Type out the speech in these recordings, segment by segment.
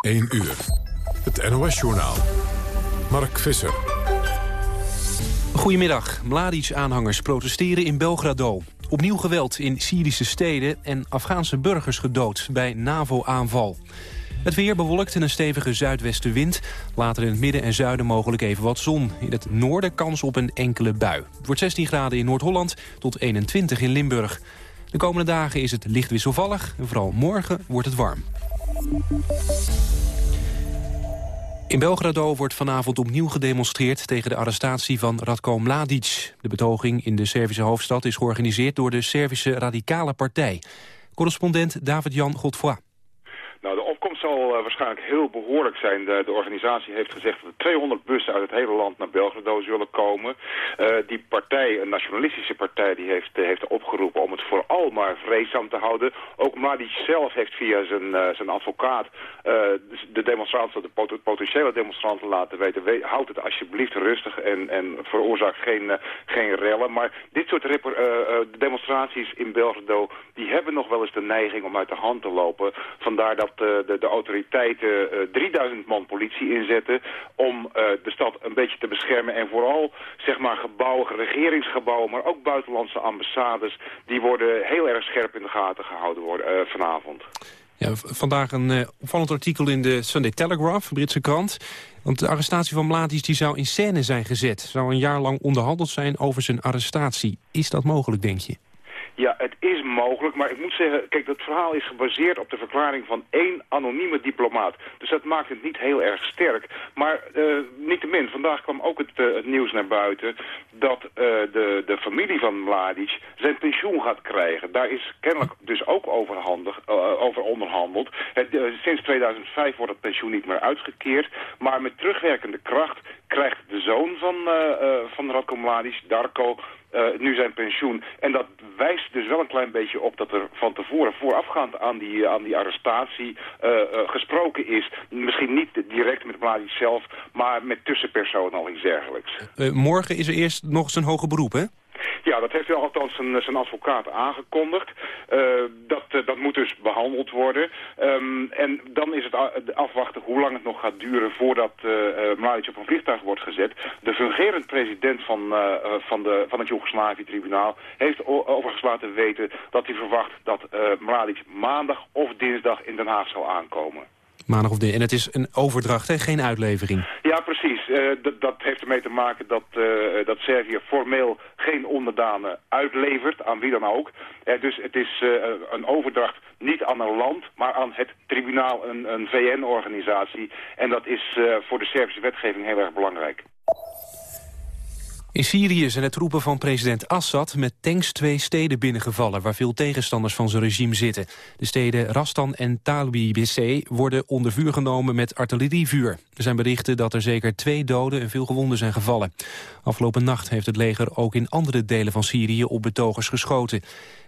1 uur. Het NOS-journaal. Mark Visser. Goedemiddag. Mladic-aanhangers protesteren in Belgrado. Opnieuw geweld in Syrische steden en Afghaanse burgers gedood bij NAVO-aanval. Het weer bewolkt en een stevige zuidwestenwind. Later in het midden en zuiden mogelijk even wat zon. In het noorden kans op een enkele bui. Het wordt 16 graden in Noord-Holland tot 21 in Limburg. De komende dagen is het licht wisselvallig en vooral morgen wordt het warm. In Belgrado wordt vanavond opnieuw gedemonstreerd tegen de arrestatie van Radko Mladic. De betoging in de Servische hoofdstad is georganiseerd door de Servische Radicale Partij. Correspondent David-Jan Godfroy zal uh, waarschijnlijk heel behoorlijk zijn. De, de, organisatie heeft gezegd dat er 200 bussen uit het hele land naar Belgrado zullen komen. Uh, die partij, een nationalistische partij, die heeft, uh, heeft opgeroepen om het vooral maar vreedzaam te houden. Ook Mladic zelf heeft via zijn, zijn advocaat de demonstranten, de potentiële demonstranten laten weten. We, houd het alsjeblieft rustig en, en veroorzaak geen, geen rellen. Maar dit soort demonstraties in Belgrado, die hebben nog wel eens de neiging om uit de hand te lopen. Vandaar dat de, de autoriteiten 3000 eh, man politie inzetten om eh, de stad een beetje te beschermen. En vooral zeg maar gebouwen, regeringsgebouwen, maar ook buitenlandse ambassades, die worden heel erg scherp in de gaten gehouden worden eh, vanavond. Ja, vandaag een opvallend artikel in de Sunday Telegraph, Britse krant. Want de arrestatie van Mladic die zou in scène zijn gezet. Zou een jaar lang onderhandeld zijn over zijn arrestatie. Is dat mogelijk, denk je? Ja, het is mogelijk, maar ik moet zeggen, kijk, dat verhaal is gebaseerd op de verklaring van één anonieme diplomaat. Dus dat maakt het niet heel erg sterk. Maar uh, niettemin, vandaag kwam ook het, het, nieuws naar buiten dat uh, de, de familie van Mladic zijn pensioen gaat krijgen. Daar is kennelijk dus ook over, handig, over onderhandeld. Het, sinds 2005 wordt het pensioen niet meer uitgekeerd, maar met terugwerkende kracht krijgt de zoon van, van Radko Mladic, Darko, uh, nu zijn pensioen. En dat wijst dus wel een klein beetje op dat er van tevoren voorafgaand aan die, aan die arrestatie uh, gesproken is. Misschien niet direct met Mladic zelf, maar met tussenpersonen al iets dergelijks. morgen is er eerst nog zijn hoge beroep, hè? Ja, dat heeft wel althans zijn, advocaat aangekondigd. Uh, dat, uh, dat moet dus behandeld worden. Um, en dan is het afwachten hoe lang het nog gaat duren voordat uh, Mladic op een vliegtuig wordt gezet. De fungerend president van, van, de, van het Joegoslavië-tribunaal heeft overigens laten weten dat hij verwacht dat Mladic maandag of dinsdag in Den Haag zal aankomen. Maandag of dinsdag. En het is een overdracht, hè? geen uitlevering. Ja, precies. Uh, dat heeft ermee te maken dat, uh, dat Servië formeel geen onderdanen uitlevert, aan wie dan ook. Uh, dus het is een overdracht niet aan een land, maar aan het tribunaal, een, een VN-organisatie. En dat is voor de Servische wetgeving heel erg belangrijk. In Syrië zijn het troepen van president Assad met tanks twee steden binnengevallen... waar veel tegenstanders van zijn regime zitten. De steden Rastan en Talbi worden onder vuur genomen met artillerievuur. Er zijn berichten dat er zeker twee doden en veel gewonden zijn gevallen. Afgelopen nacht heeft het leger ook in andere delen van Syrië op betogers geschoten.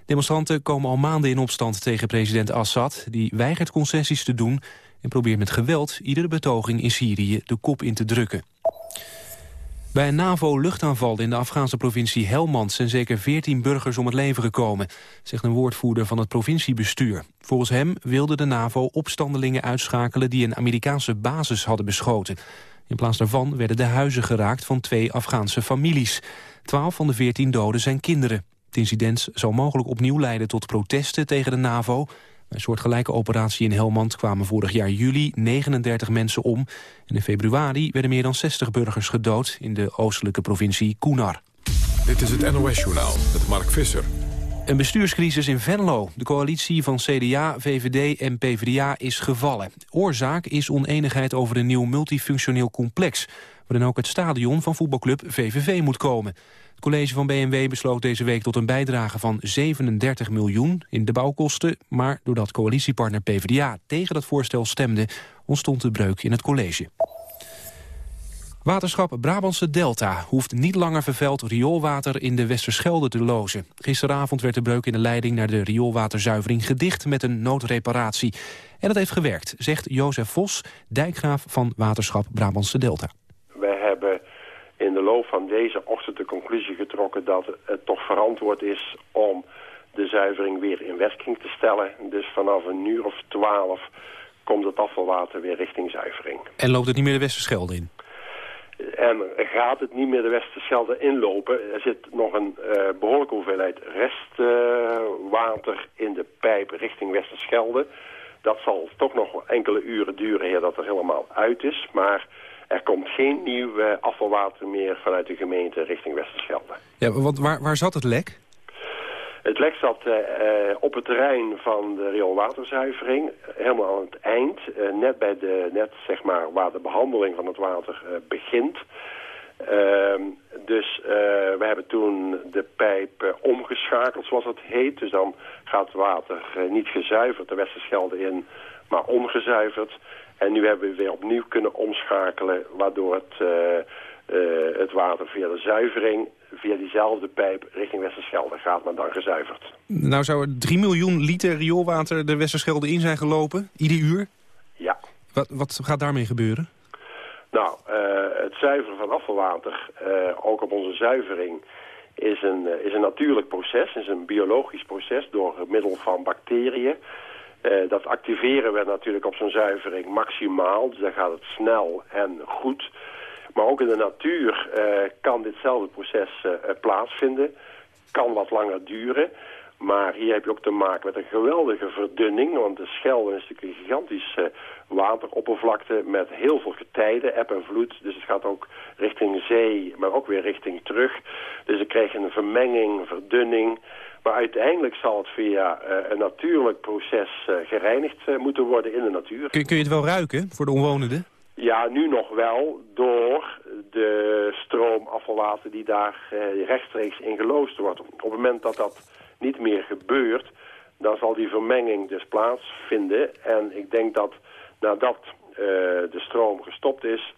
Demonstranten komen al maanden in opstand tegen president Assad... die weigert concessies te doen en probeert met geweld iedere betoging in Syrië de kop in te drukken. Bij een NAVO-luchtaanval in de Afghaanse provincie Helmand... zijn zeker 14 burgers om het leven gekomen, zegt een woordvoerder van het provinciebestuur. Volgens hem wilde de NAVO opstandelingen uitschakelen... die een Amerikaanse basis hadden beschoten. In plaats daarvan werden de huizen geraakt van twee Afghaanse families. Twaalf van de 14 doden zijn kinderen. Het incident zou mogelijk opnieuw leiden tot protesten tegen de NAVO... Bij een soortgelijke operatie in Helmand kwamen vorig jaar juli 39 mensen om. En in februari werden meer dan 60 burgers gedood in de oostelijke provincie Kunar. Dit is het NOS-journaal met Mark Visser. Een bestuurscrisis in Venlo. De coalitie van CDA, VVD en PvdA is gevallen. Oorzaak is oneenigheid over een nieuw multifunctioneel complex... waarin ook het stadion van voetbalclub VVV moet komen college van BMW besloot deze week tot een bijdrage van 37 miljoen in de bouwkosten. Maar doordat coalitiepartner PvdA tegen dat voorstel stemde, ontstond de breuk in het college. Waterschap Brabantse Delta hoeft niet langer vervuild rioolwater in de Westerschelde te lozen. Gisteravond werd de breuk in de leiding naar de rioolwaterzuivering gedicht met een noodreparatie. En dat heeft gewerkt, zegt Jozef Vos, dijkgraaf van Waterschap Brabantse Delta in de loop van deze ochtend de conclusie getrokken dat het toch verantwoord is om de zuivering weer in werking te stellen. Dus vanaf een uur of twaalf komt het afvalwater weer richting zuivering. En loopt het niet meer de Westerschelde in? En gaat het niet meer de Westerschelde inlopen? Er zit nog een uh, behoorlijke hoeveelheid restwater uh, in de pijp richting Westerschelde. Dat zal toch nog enkele uren duren eer dat er helemaal uit is. Maar er komt geen nieuw uh, afvalwater meer vanuit de gemeente richting Westerschelde. Ja, want waar, waar zat het lek? Het lek zat uh, op het terrein van de rioolwaterzuivering, helemaal aan het eind, uh, net bij de, net zeg maar waar de behandeling van het water begint. Ehm, dus we hebben toen de pijp omgeschakeld, zoals het heet. Dus dan gaat het water niet gezuiverd de Westerschelde in, maar ongezuiverd. En nu hebben we weer opnieuw kunnen omschakelen, waardoor het, het water via de zuivering via diezelfde pijp richting Westerschelde gaat, maar dan gezuiverd. Nou zou er 3 miljoen liter rioolwater de Westerschelde in zijn gelopen, ieder uur? Ja. Wat, wat gaat daarmee gebeuren? Nou, uh, het zuiveren van afvalwater, uh, ook op onze zuivering, is een, is een natuurlijk proces, is een biologisch proces door middel van bacteriën. Dat activeren we natuurlijk op zo'n zuivering maximaal, dus dan gaat het snel en goed. Maar ook in de natuur uh, kan ditzelfde proces uh, plaatsvinden. Kan wat langer duren. Maar hier heb je ook te maken met een geweldige verdunning. Want de Schelde is natuurlijk een gigantische wateroppervlakte met heel veel getijden, eb en vloed. Dus het gaat ook richting zee, maar ook weer richting terug. Dus dan krijg een vermenging, verdunning. Maar uiteindelijk zal het via uh, een natuurlijk proces uh, gereinigd uh, moeten worden in de natuur. Kun, kun je het wel ruiken voor de omwonenden? Ja, nu nog wel door de stroom afvalwater die daar eh, rechtstreeks in geloosd wordt. Op het moment dat dat niet meer gebeurt, dan zal die vermenging dus plaatsvinden. En ik denk dat nadat uh, de stroom gestopt is,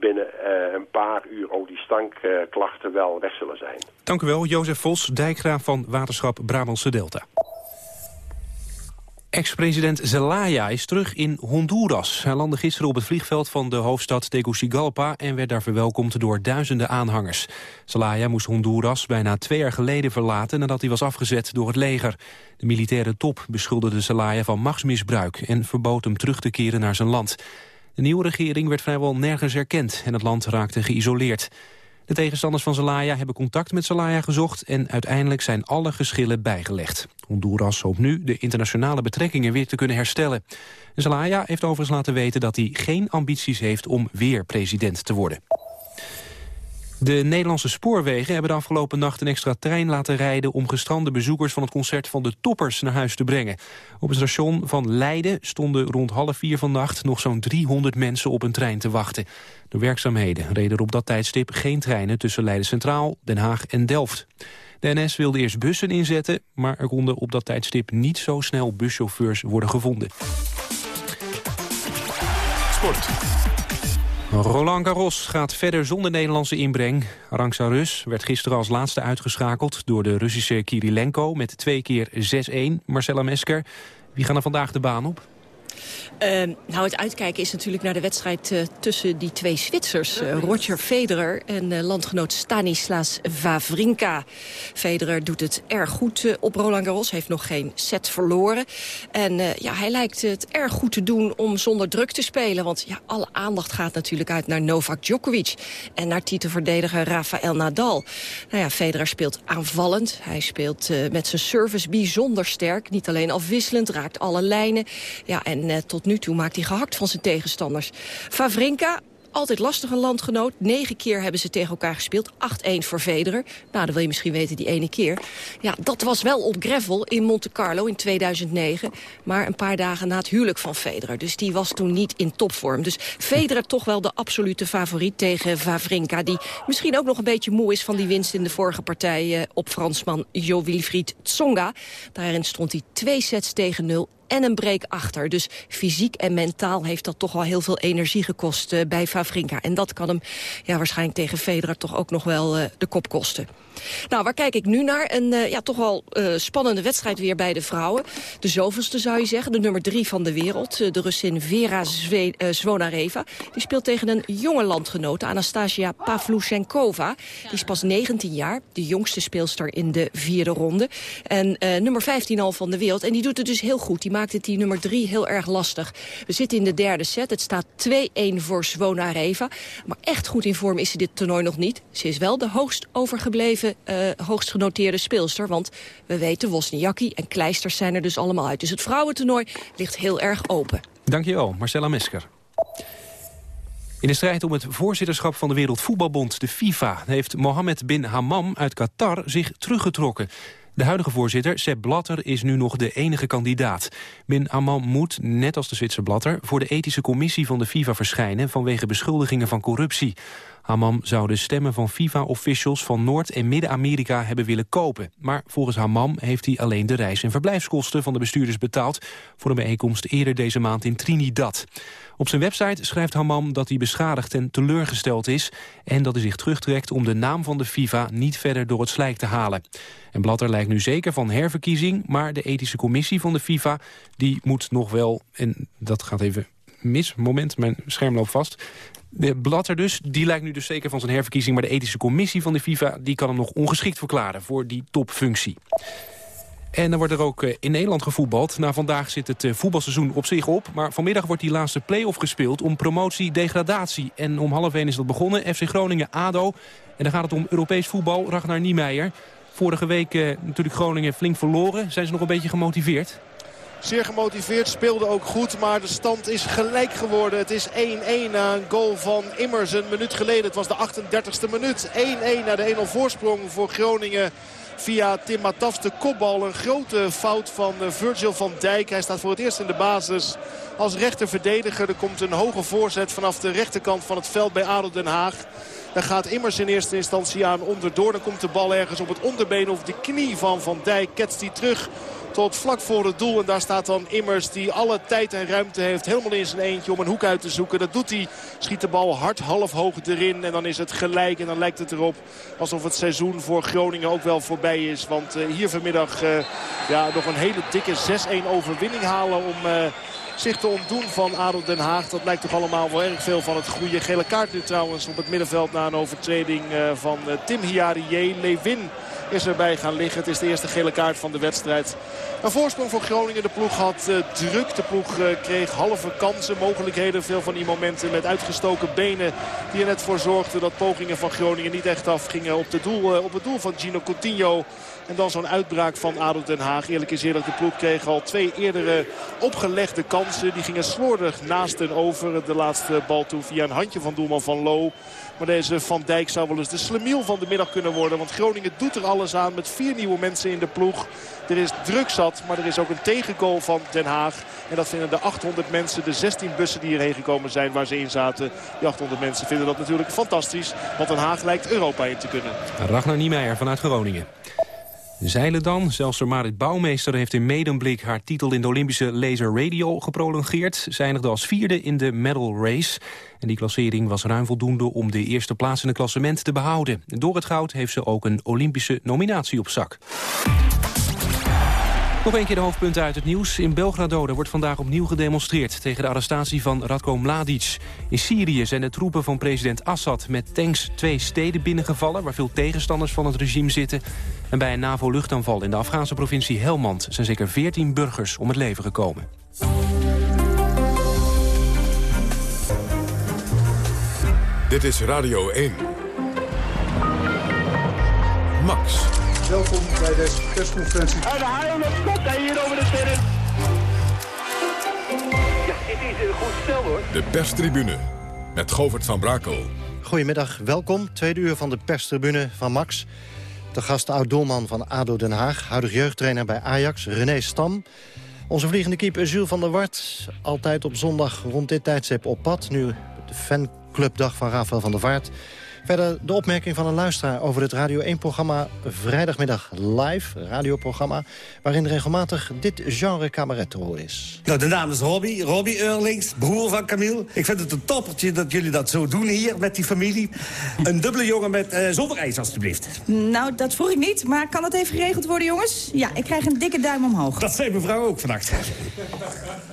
binnen uh, een paar uur ook die stankklachten wel weg zullen zijn. Dank u wel, Jozef Vos, dijkgraaf van Waterschap Brabantse Delta. Ex-president Zelaya is terug in Honduras. Hij landde gisteren op het vliegveld van de hoofdstad Tegucigalpa... en werd daar verwelkomd door duizenden aanhangers. Zelaya moest Honduras bijna twee jaar geleden verlaten... nadat hij was afgezet door het leger. De militaire top beschuldigde Zelaya van machtsmisbruik... en verbood hem terug te keren naar zijn land. De nieuwe regering werd vrijwel nergens erkend... en het land raakte geïsoleerd. De tegenstanders van Zelaya hebben contact met Zelaya gezocht... en uiteindelijk zijn alle geschillen bijgelegd. Honduras hoopt nu de internationale betrekkingen weer te kunnen herstellen. Zelaya heeft overigens laten weten dat hij geen ambities heeft... om weer president te worden. De Nederlandse spoorwegen hebben de afgelopen nacht een extra trein laten rijden... om gestrande bezoekers van het concert van de Toppers naar huis te brengen. Op het station van Leiden stonden rond half vier vannacht... nog zo'n 300 mensen op een trein te wachten. Door werkzaamheden reden er op dat tijdstip geen treinen... tussen Leiden Centraal, Den Haag en Delft. De NS wilde eerst bussen inzetten, maar er konden op dat tijdstip niet zo snel buschauffeurs worden gevonden. Sport. Roland Garros gaat verder zonder Nederlandse inbreng. Arantxa Rus werd gisteren als laatste uitgeschakeld... door de Russische Kirilenko met twee keer 6-1. Marcella Mesker, wie gaan er vandaag de baan op? Uh, nou, het uitkijken is natuurlijk naar de wedstrijd uh, tussen die twee Zwitsers. Uh, Roger Federer en uh, landgenoot Stanislas Wawrinka. Federer doet het erg goed op Roland Garros. Heeft nog geen set verloren. En ja, hij lijkt het erg goed te doen om zonder druk te spelen. Want ja, alle aandacht gaat natuurlijk uit naar Novak Djokovic. En naar titelverdediger Rafael Nadal. Nou ja, Federer speelt aanvallend. Hij speelt met zijn service bijzonder sterk. Niet alleen afwisselend, raakt alle lijnen. Ja, en tot nu toe maakt hij gehakt van zijn tegenstanders. Favrinka altijd lastig een landgenoot. Negen keer hebben ze tegen elkaar gespeeld. 8-1 voor Federer. Nou, dan wil je misschien weten die ene keer. Ja, dat was wel op gravel in Monte Carlo in 2009. Maar een paar dagen na het huwelijk van Federer. Dus die was toen niet in topvorm. Dus Federer toch wel de absolute favoriet tegen Vavrinka. Die misschien ook nog een beetje moe is van die winst in de vorige partij... Eh, op Fransman Jo Wilfried Tsonga. Daarin stond hij twee sets tegen nul en een break achter. Dus fysiek en mentaal heeft dat toch wel heel veel energie gekost uh, bij Favrinka. En dat kan hem ja, waarschijnlijk tegen Federer toch ook nog wel uh, de kop kosten. Nou, waar kijk ik nu naar? Een uh, ja, toch wel spannende wedstrijd weer bij de vrouwen. De zoveelste zou je zeggen, de nummer drie van de wereld. de Russin Vera Zwe Zvonareva. Die speelt tegen een jonge landgenote, Anastasia Pavluchenkova. Die is pas 19 jaar, de jongste speelster in de vierde ronde. En nummer 15 al van de wereld. En die doet het dus heel goed. Die maakte het die nummer 3 heel erg lastig. We zitten in de derde set. Het staat 2-1 voor Reva. Maar echt goed in vorm is ze dit toernooi nog niet. Ze is wel de hoogst overgebleven, uh, hoogst genoteerde speelster. Want we weten, Wozniacki en Kleisters zijn er dus allemaal uit. Dus het vrouwentoernooi ligt heel erg open. Dankjewel, Marcella Mesker. In de strijd om het voorzitterschap van de Wereldvoetbalbond, de FIFA... heeft Mohammed bin Hammam uit Qatar zich teruggetrokken. De huidige voorzitter, Sepp Blatter, is nu nog de enige kandidaat. Bin Hammam moet, net als de Zwitser Blatter... voor de ethische commissie van de FIFA verschijnen... vanwege beschuldigingen van corruptie. Hammam zou de stemmen van FIFA-officials van Noord- en Midden-Amerika hebben willen kopen. Maar volgens Hammam heeft hij alleen de reis- en verblijfskosten van de bestuurders betaald... voor een bijeenkomst eerder deze maand in Trinidad. Op zijn website schrijft Hammam dat hij beschadigd en teleurgesteld is... en dat hij zich terugtrekt om de naam van de FIFA niet verder door het slijk te halen. En Blatter lijkt nu zeker van herverkiezing... maar de ethische commissie van de FIFA die moet nog wel... en dat gaat even mis, moment, mijn scherm loopt vast... De Blatter dus, die lijkt nu dus zeker van zijn herverkiezing... maar de ethische commissie van de FIFA die kan hem nog ongeschikt verklaren... voor die topfunctie. En dan wordt er ook eh, in Nederland gevoetbald. Na vandaag zit het eh, voetbalseizoen op zich op. Maar vanmiddag wordt die laatste play-off gespeeld om promotie-degradatie. En om half 1 is dat begonnen. FC Groningen-ADO. En dan gaat het om Europees voetbal. Ragnar Niemeyer. Vorige week eh, natuurlijk Groningen flink verloren. Zijn ze nog een beetje gemotiveerd? Zeer gemotiveerd, speelde ook goed. Maar de stand is gelijk geworden. Het is 1-1 na een goal van Immers een minuut geleden. Het was de 38e minuut. 1-1 na de 1-0 voorsprong voor Groningen via Tim Matafs de kopbal. Een grote fout van eh, Virgil van Dijk. Hij staat voor het eerst in de basis als rechterverdediger. Er komt een hoge voorzet vanaf de rechterkant van het veld bij Adel Den Haag. Daar gaat Immers in eerste instantie aan onderdoor. Dan komt de bal ergens op het onderbeen of de knie van Van Dijk. Ketst die terug tot vlak voor het doel. En daar staat dan Immers die alle tijd en ruimte heeft. Helemaal in zijn eentje om een hoek uit te zoeken. Dat doet hij. Schiet de bal hard half hoog erin. En dan is het gelijk. En dan lijkt het erop alsof het seizoen voor Groningen ook wel voorbij is. Want uh, hier vanmiddag uh, ja, nog een hele dikke 6-1 overwinning halen om... Uh, zich te ontdoen van Adel Den Haag. Dat lijkt toch allemaal wel erg veel van het goede. Gele kaart nu trouwens op het middenveld na een overtreding van Tim Hiarie. Lewin is erbij gaan liggen. Het is de eerste gele kaart van de wedstrijd. Een voorsprong voor Groningen. De ploeg had uh, druk. De ploeg uh, kreeg halve kansen, mogelijkheden. Veel van die momenten met uitgestoken benen. Die er net voor zorgden dat pogingen van Groningen niet echt afgingen op, de doel, uh, op het doel van Gino Coutinho. En dan zo'n uitbraak van ADO Den Haag. Eerlijk is eerlijk, de ploeg kreeg al twee eerdere opgelegde kansen. Die gingen slordig naast en over de laatste bal toe via een handje van doelman van Lo. Maar deze Van Dijk zou wel eens de slemiel van de middag kunnen worden. Want Groningen doet er alles aan met vier nieuwe mensen in de ploeg. Er is druk zat, maar er is ook een tegengoal van Den Haag. En dat vinden de 800 mensen, de 16 bussen die hierheen gekomen zijn waar ze in zaten. Die 800 mensen vinden dat natuurlijk fantastisch. Want Den Haag lijkt Europa in te kunnen. Ragnar Niemeyer vanuit Groningen. Zeilen dan. Zelfs Marit Bouwmeester heeft in medemblik haar titel in de Olympische Laser Radio geprolongeerd. Zij als vierde in de medal race. En die klassering was ruim voldoende om de eerste plaats in het klassement te behouden. Door het goud heeft ze ook een Olympische nominatie op zak. Nog een keer de hoofdpunten uit het nieuws. In Belgrado wordt vandaag opnieuw gedemonstreerd... tegen de arrestatie van Radko Mladic. In Syrië zijn de troepen van president Assad met tanks twee steden binnengevallen... waar veel tegenstanders van het regime zitten. En bij een NAVO-luchtaanval in de Afghaanse provincie Helmand... zijn zeker 14 burgers om het leven gekomen. Dit is Radio 1. Max. Welkom bij deze persconferentie. En de haal komt hij hier over de sterren. Ja, dit is een goed stel hoor. De perstribune met Govert van Brakel. Goedemiddag, welkom. Tweede uur van de perstribune van Max. De gast oud-doelman van ADO Den Haag, huidig jeugdtrainer bij Ajax, René Stam. Onze vliegende keeper Jules van der Wart, altijd op zondag rond dit tijdstip op pad. Nu de fanclubdag van Rafael van der Vaart. Verder de opmerking van een luisteraar over het Radio 1-programma Vrijdagmiddag Live, radioprogramma, waarin regelmatig dit genre cabaret te horen is. Nou, de naam is Robbie, Robbie Eurlings, broer van Camille. Ik vind het een toppertje dat jullie dat zo doen hier met die familie. Een dubbele jongen met uh, zonder ijs, alstublieft. Nou, dat vroeg ik niet, maar kan dat even geregeld worden, jongens? Ja, ik krijg een dikke duim omhoog. Dat zei mevrouw ook vannacht.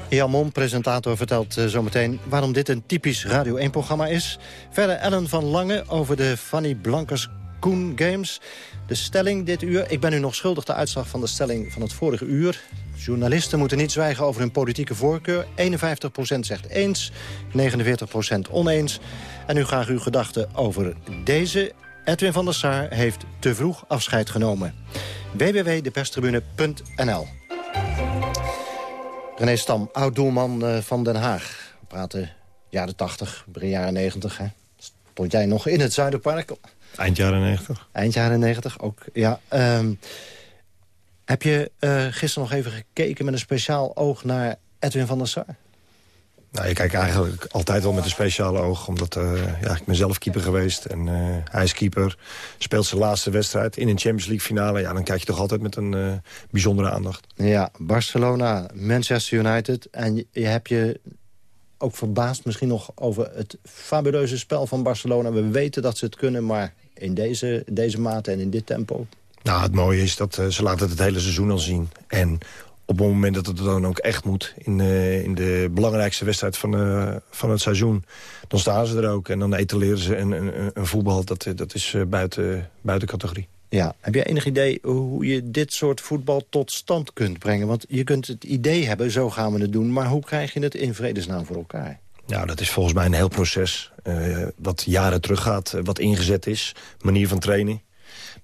Jan Mom, presentator, vertelt uh, zometeen waarom dit een typisch Radio 1-programma is. Verder Ellen van Lange over de Fanny Blankers Koen Games. De stelling dit uur. Ik ben u nog schuldig de uitslag van de stelling van het vorige uur. Journalisten moeten niet zwijgen over hun politieke voorkeur. 51% zegt eens, 49% oneens. En nu graag uw gedachten over deze. Edwin van der Sar heeft te vroeg afscheid genomen. www.deperstribune.nl René Stam, oud-doelman eh, van Den Haag. We praten jaren 80, begin jaren 90. Hè? Stond jij nog in het Zuiderpark? Eind jaren 90. Eind jaren 90, ook, ja. Um, heb je uh, gisteren nog even gekeken met een speciaal oog naar Edwin van der Sar? Nou, je kijkt eigenlijk altijd wel met een speciale oog. Omdat uh, ja, ik ben zelf keeper geweest en uh, hij is keeper. Speelt zijn laatste wedstrijd in een Champions League finale. Ja, dan kijk je toch altijd met een uh, bijzondere aandacht. Ja, Barcelona, Manchester United. En je, je hebt je ook verbaasd misschien nog over het fabuleuze spel van Barcelona. We weten dat ze het kunnen, maar in deze, deze mate en in dit tempo... Nou, het mooie is dat uh, ze laten het het hele seizoen al zien. En op het moment dat het dan ook echt moet... in, uh, in de belangrijkste wedstrijd van, uh, van het seizoen... dan staan ze er ook en dan etaleren ze een, een, een voetbal. Dat, dat is buiten, buiten categorie. Ja, heb je enig idee hoe je dit soort voetbal tot stand kunt brengen? Want je kunt het idee hebben, zo gaan we het doen... maar hoe krijg je het in vredesnaam voor elkaar? Nou, dat is volgens mij een heel proces. Uh, wat jaren teruggaat, wat ingezet is. Manier van training.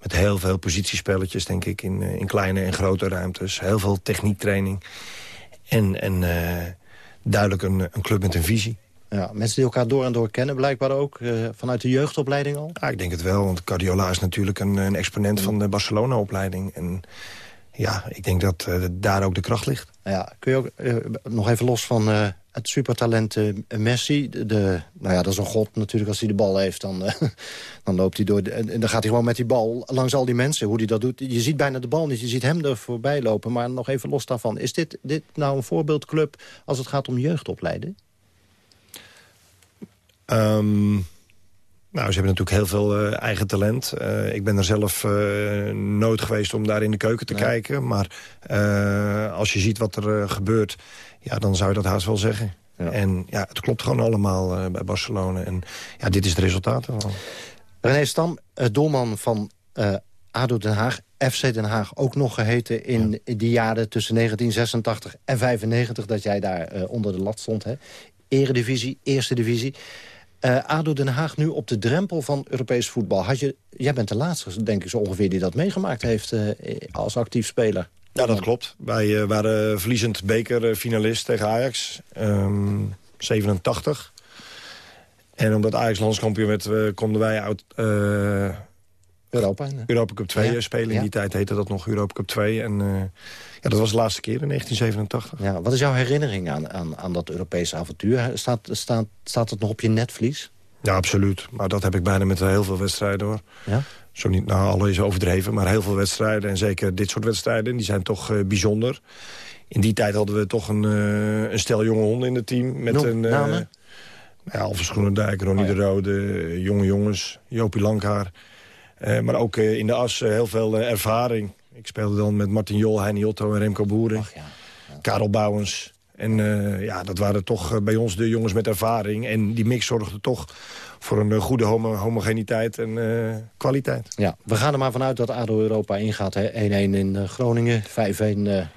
Met heel veel positiespelletjes, denk ik, in, in kleine en grote ruimtes. Heel veel techniektraining. En, en duidelijk een, een club met een visie. Ja, mensen die elkaar door en door kennen blijkbaar ook, uh, vanuit de jeugdopleiding al? Ja, ik denk het wel, want Guardiola is natuurlijk een, een exponent van de Barcelona-opleiding. En ja, ik denk dat uh, daar ook de kracht ligt. Ja, kun je ook uh, nog even los van het supertalent Messi. De, de, nou ja, dat is een god natuurlijk. Als hij de bal heeft, dan, dan loopt hij door. De, en dan gaat hij gewoon met die bal langs al die mensen. Hoe hij dat doet. Je ziet bijna de bal niet. Je ziet hem er voorbij lopen. Maar nog even los daarvan. Is dit, dit nou een voorbeeldclub als het gaat om jeugdopleiden? Um... Nou, ze hebben natuurlijk heel veel uh, eigen talent. Uh, ik ben er zelf uh, nooit geweest om daar in de keuken te nee. kijken. Maar als je ziet wat er gebeurt, ja, dan zou je dat haast wel zeggen. Ja. En ja, het klopt gewoon allemaal bij Barcelona. En ja, dit is het resultaat ervan. René Stam, doelman van ADO Den Haag. FC Den Haag ook nog geheten in, ja. in die jaren tussen 1986 en 95... dat jij daar onder de lat stond. Hè? Eredivisie, Eerste Divisie. Uh, ADO Den Haag nu op de drempel van Europees voetbal. Had je, jij bent de laatste, denk ik zo ongeveer, die dat meegemaakt heeft uh, als actief speler. Ja, dat klopt. Wij uh, waren verliezend bekerfinalist tegen Ajax. Um, 87. En omdat Ajax landskampioen werd, konden wij uit... Europa? Europa Cup 2 ja. spelen. In ja. die tijd heette dat nog Europa Cup 2. En ja, dat was de laatste keer in 1987. Ja, wat is jouw herinnering aan, aan, aan dat Europese avontuur? Staat, staat, staat het nog op je netvlies? Ja, absoluut. Maar dat heb ik bijna met heel veel wedstrijden, hoor. Ja? Zo niet, nou, alle is overdreven, maar heel veel wedstrijden. En zeker dit soort wedstrijden, die zijn toch uh, bijzonder. In die tijd hadden we toch een, uh, een stel jonge honden in het team. Met Noem, een, uh, namen? Ja, Alfred Groenendijk, Ronnie oh, ja. de Rode, jonge jongens, Jopie Langhaar. Maar ook in de as heel veel ervaring. Ik speelde dan met Martin Jol, Heini Otto en Remco Boeren. Ach, ja. Ja. Karel Bouwens. En ja, dat waren toch bij ons de jongens met ervaring. En die mix zorgde toch voor een uh, goede homo homogeniteit en kwaliteit. Ja, we gaan er maar vanuit dat ADO Europa ingaat. 1-1 in Groningen, 5-1.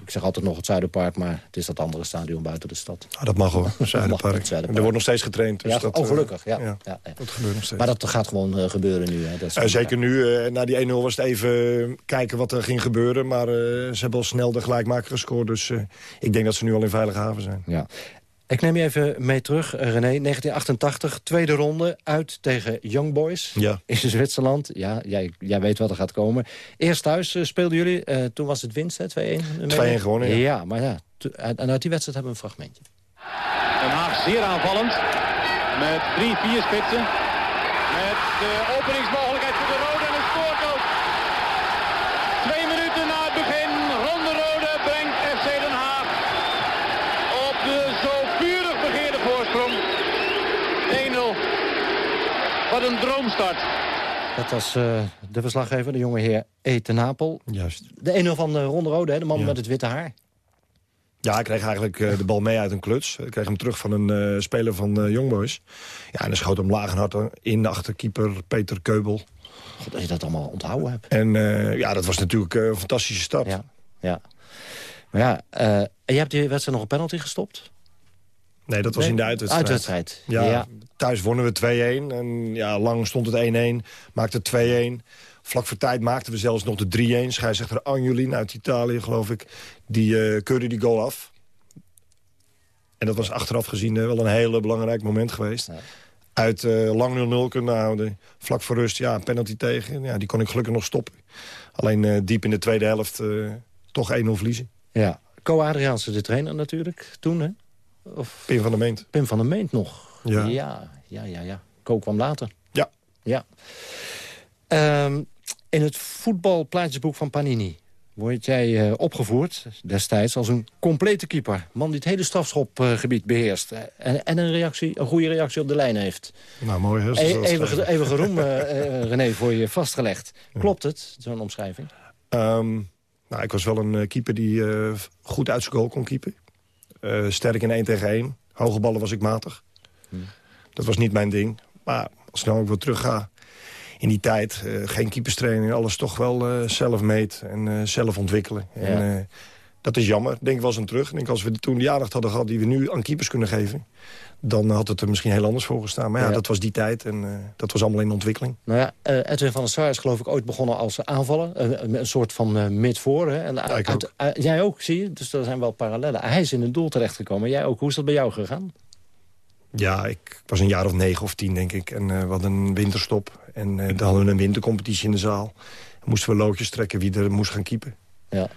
ik zeg altijd nog het Zuiderpark, maar het is dat andere stadion buiten de stad. Ah, dat mag hoor, Zuiderpark. mag Zuiderpark. Er wordt nog steeds getraind. Dus ja, dat, oh, gelukkig. Ja, ja. Dat gebeurt nog steeds. Maar dat gaat gewoon gebeuren nu. Hè? Dat is zeker nu. na die 1-0 was het even kijken wat er ging gebeuren. Maar ze hebben al snel de gelijkmaker gescoord. Dus ik denk dat ze nu al in veilige haven zijn. Ja. Ik neem je even mee terug, René. 1988, tweede ronde, uit tegen Young Boys ja. in Zwitserland. Ja, jij, jij weet wat er gaat komen. Eerst thuis uh, speelden jullie, uh, toen was het winst, 2-1. 2-1 gewonnen, ja. ja. maar ja, en uit die wedstrijd hebben we een fragmentje. Den Haag zeer aanvallend, met drie, vier spitsen. Met de openingsmogelijkheid voor de Rode en het scoort ook. Twee minuten na het begin, Ronde Rode brengt FC Den Haag op de zo vurig begeerde voorsprong. 1-0. Wat een droomstart. Dat was uh, de verslaggever, de jonge heer E. ten Napel. Juist. De 1-0 van uh, Ronde Rode, hè, de man ja. met het witte haar. Ja, ik kreeg eigenlijk uh, de bal mee uit een kluts. Ik kreeg hem terug van een uh, speler van uh, Young Boys. Ja, en dan schoot hem laag en hard in. Achterkeeper Peter Keubel. God, dat je dat allemaal onthouden hebt. En ja, dat was natuurlijk een fantastische start. Ja, ja. Maar ja, en je hebt die wedstrijd nog een penalty gestopt? Nee, dat was in de uitwedstrijd. Uitwedstrijd, ja, ja. Thuis wonnen we 2-1. En ja, lang stond het 1-1. Maakte 2-1. Vlak voor tijd maakten we zelfs nog de 3-1. Scheidsrechter Anjolien uit Italië, geloof ik. Die uh, keurde die goal af. En dat was achteraf gezien uh, wel een heel belangrijk moment geweest. Ja. Uit uh, lang 0-0 kunnen houden. Vlak voor rust, ja, penalty tegen. Ja, die kon ik gelukkig nog stoppen. Alleen diep in de tweede helft toch 1-0 verliezen. Ja, Co Adriaanse de trainer natuurlijk toen, hè? Of... Pim van der Meent. Pim van der Meent nog. Ja. Ja, ja, ja. ja. Kwam later. Ja. Ja. Um, in het voetbalplaatjesboek van Panini word jij uh, opgevoerd destijds als een complete keeper. Man die het hele strafschopgebied beheerst. En, en, een, reactie, een goede reactie op de lijn heeft. Nou, mooi. Hè? E even, uh, René, voor je vastgelegd. Klopt het, zo'n omschrijving? Um, nou, ik was wel een keeper die uh, goed uit zijn goal kon keepen. sterk in 1 tegen 1. Hoge ballen was ik matig. Hmm. Dat was niet mijn ding. Maar als ik nou ook weer terug ga in die tijd uh, geen keeperstraining. Alles toch wel uh, zelf meet en uh, zelf ontwikkelen. Ja. En, dat is jammer. Denk wel eens aan terug. Denk als we toen die aandacht hadden gehad die we nu aan keepers kunnen geven... dan had het er misschien heel anders voor gestaan. Maar ja, ja. dat was die tijd en dat was allemaal in ontwikkeling. Nou ja, Edwin van der Sar is geloof ik ooit begonnen als aanvaller. Een, een soort van mid-voor. Uit, jij ook, zie je? Dus er zijn wel parallellen. Hij is in het doel terechtgekomen. Jij ook. Hoe is dat bij jou gegaan? Ja, ik was een jaar of negen of tien, denk ik. En uh, we hadden een winterstop. En uh, dan hadden we een wintercompetitie in de zaal. moesten we loodjes trekken wie er moest gaan keepen. Ja.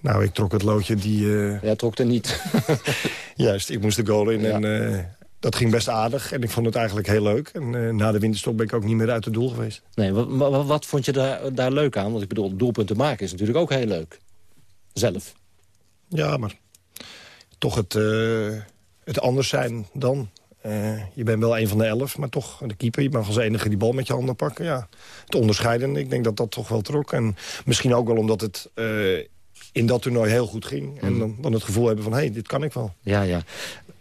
Nou, ik trok het loodje die... Uh... Jij trok er niet. Juist, ik moest de goal in. Ja. En dat ging best aardig. En ik vond het eigenlijk heel leuk. En na de winterstop ben ik ook niet meer uit het doel geweest. Nee, wat, wat, wat vond je daar, daar leuk aan? Want ik bedoel, doelpunten maken is natuurlijk ook heel leuk. Zelf. Ja, maar toch het, het anders zijn dan. Uh, je bent wel een van de elf, maar toch de keeper. Je mag als enige die bal met je handen pakken. Ja. Het onderscheiden, ik denk dat dat toch wel trok. En misschien ook wel omdat het uh, in dat toernooi heel goed ging. En dan, dan het gevoel hebben van, hé, hey, dit kan ik wel. Ja, ja.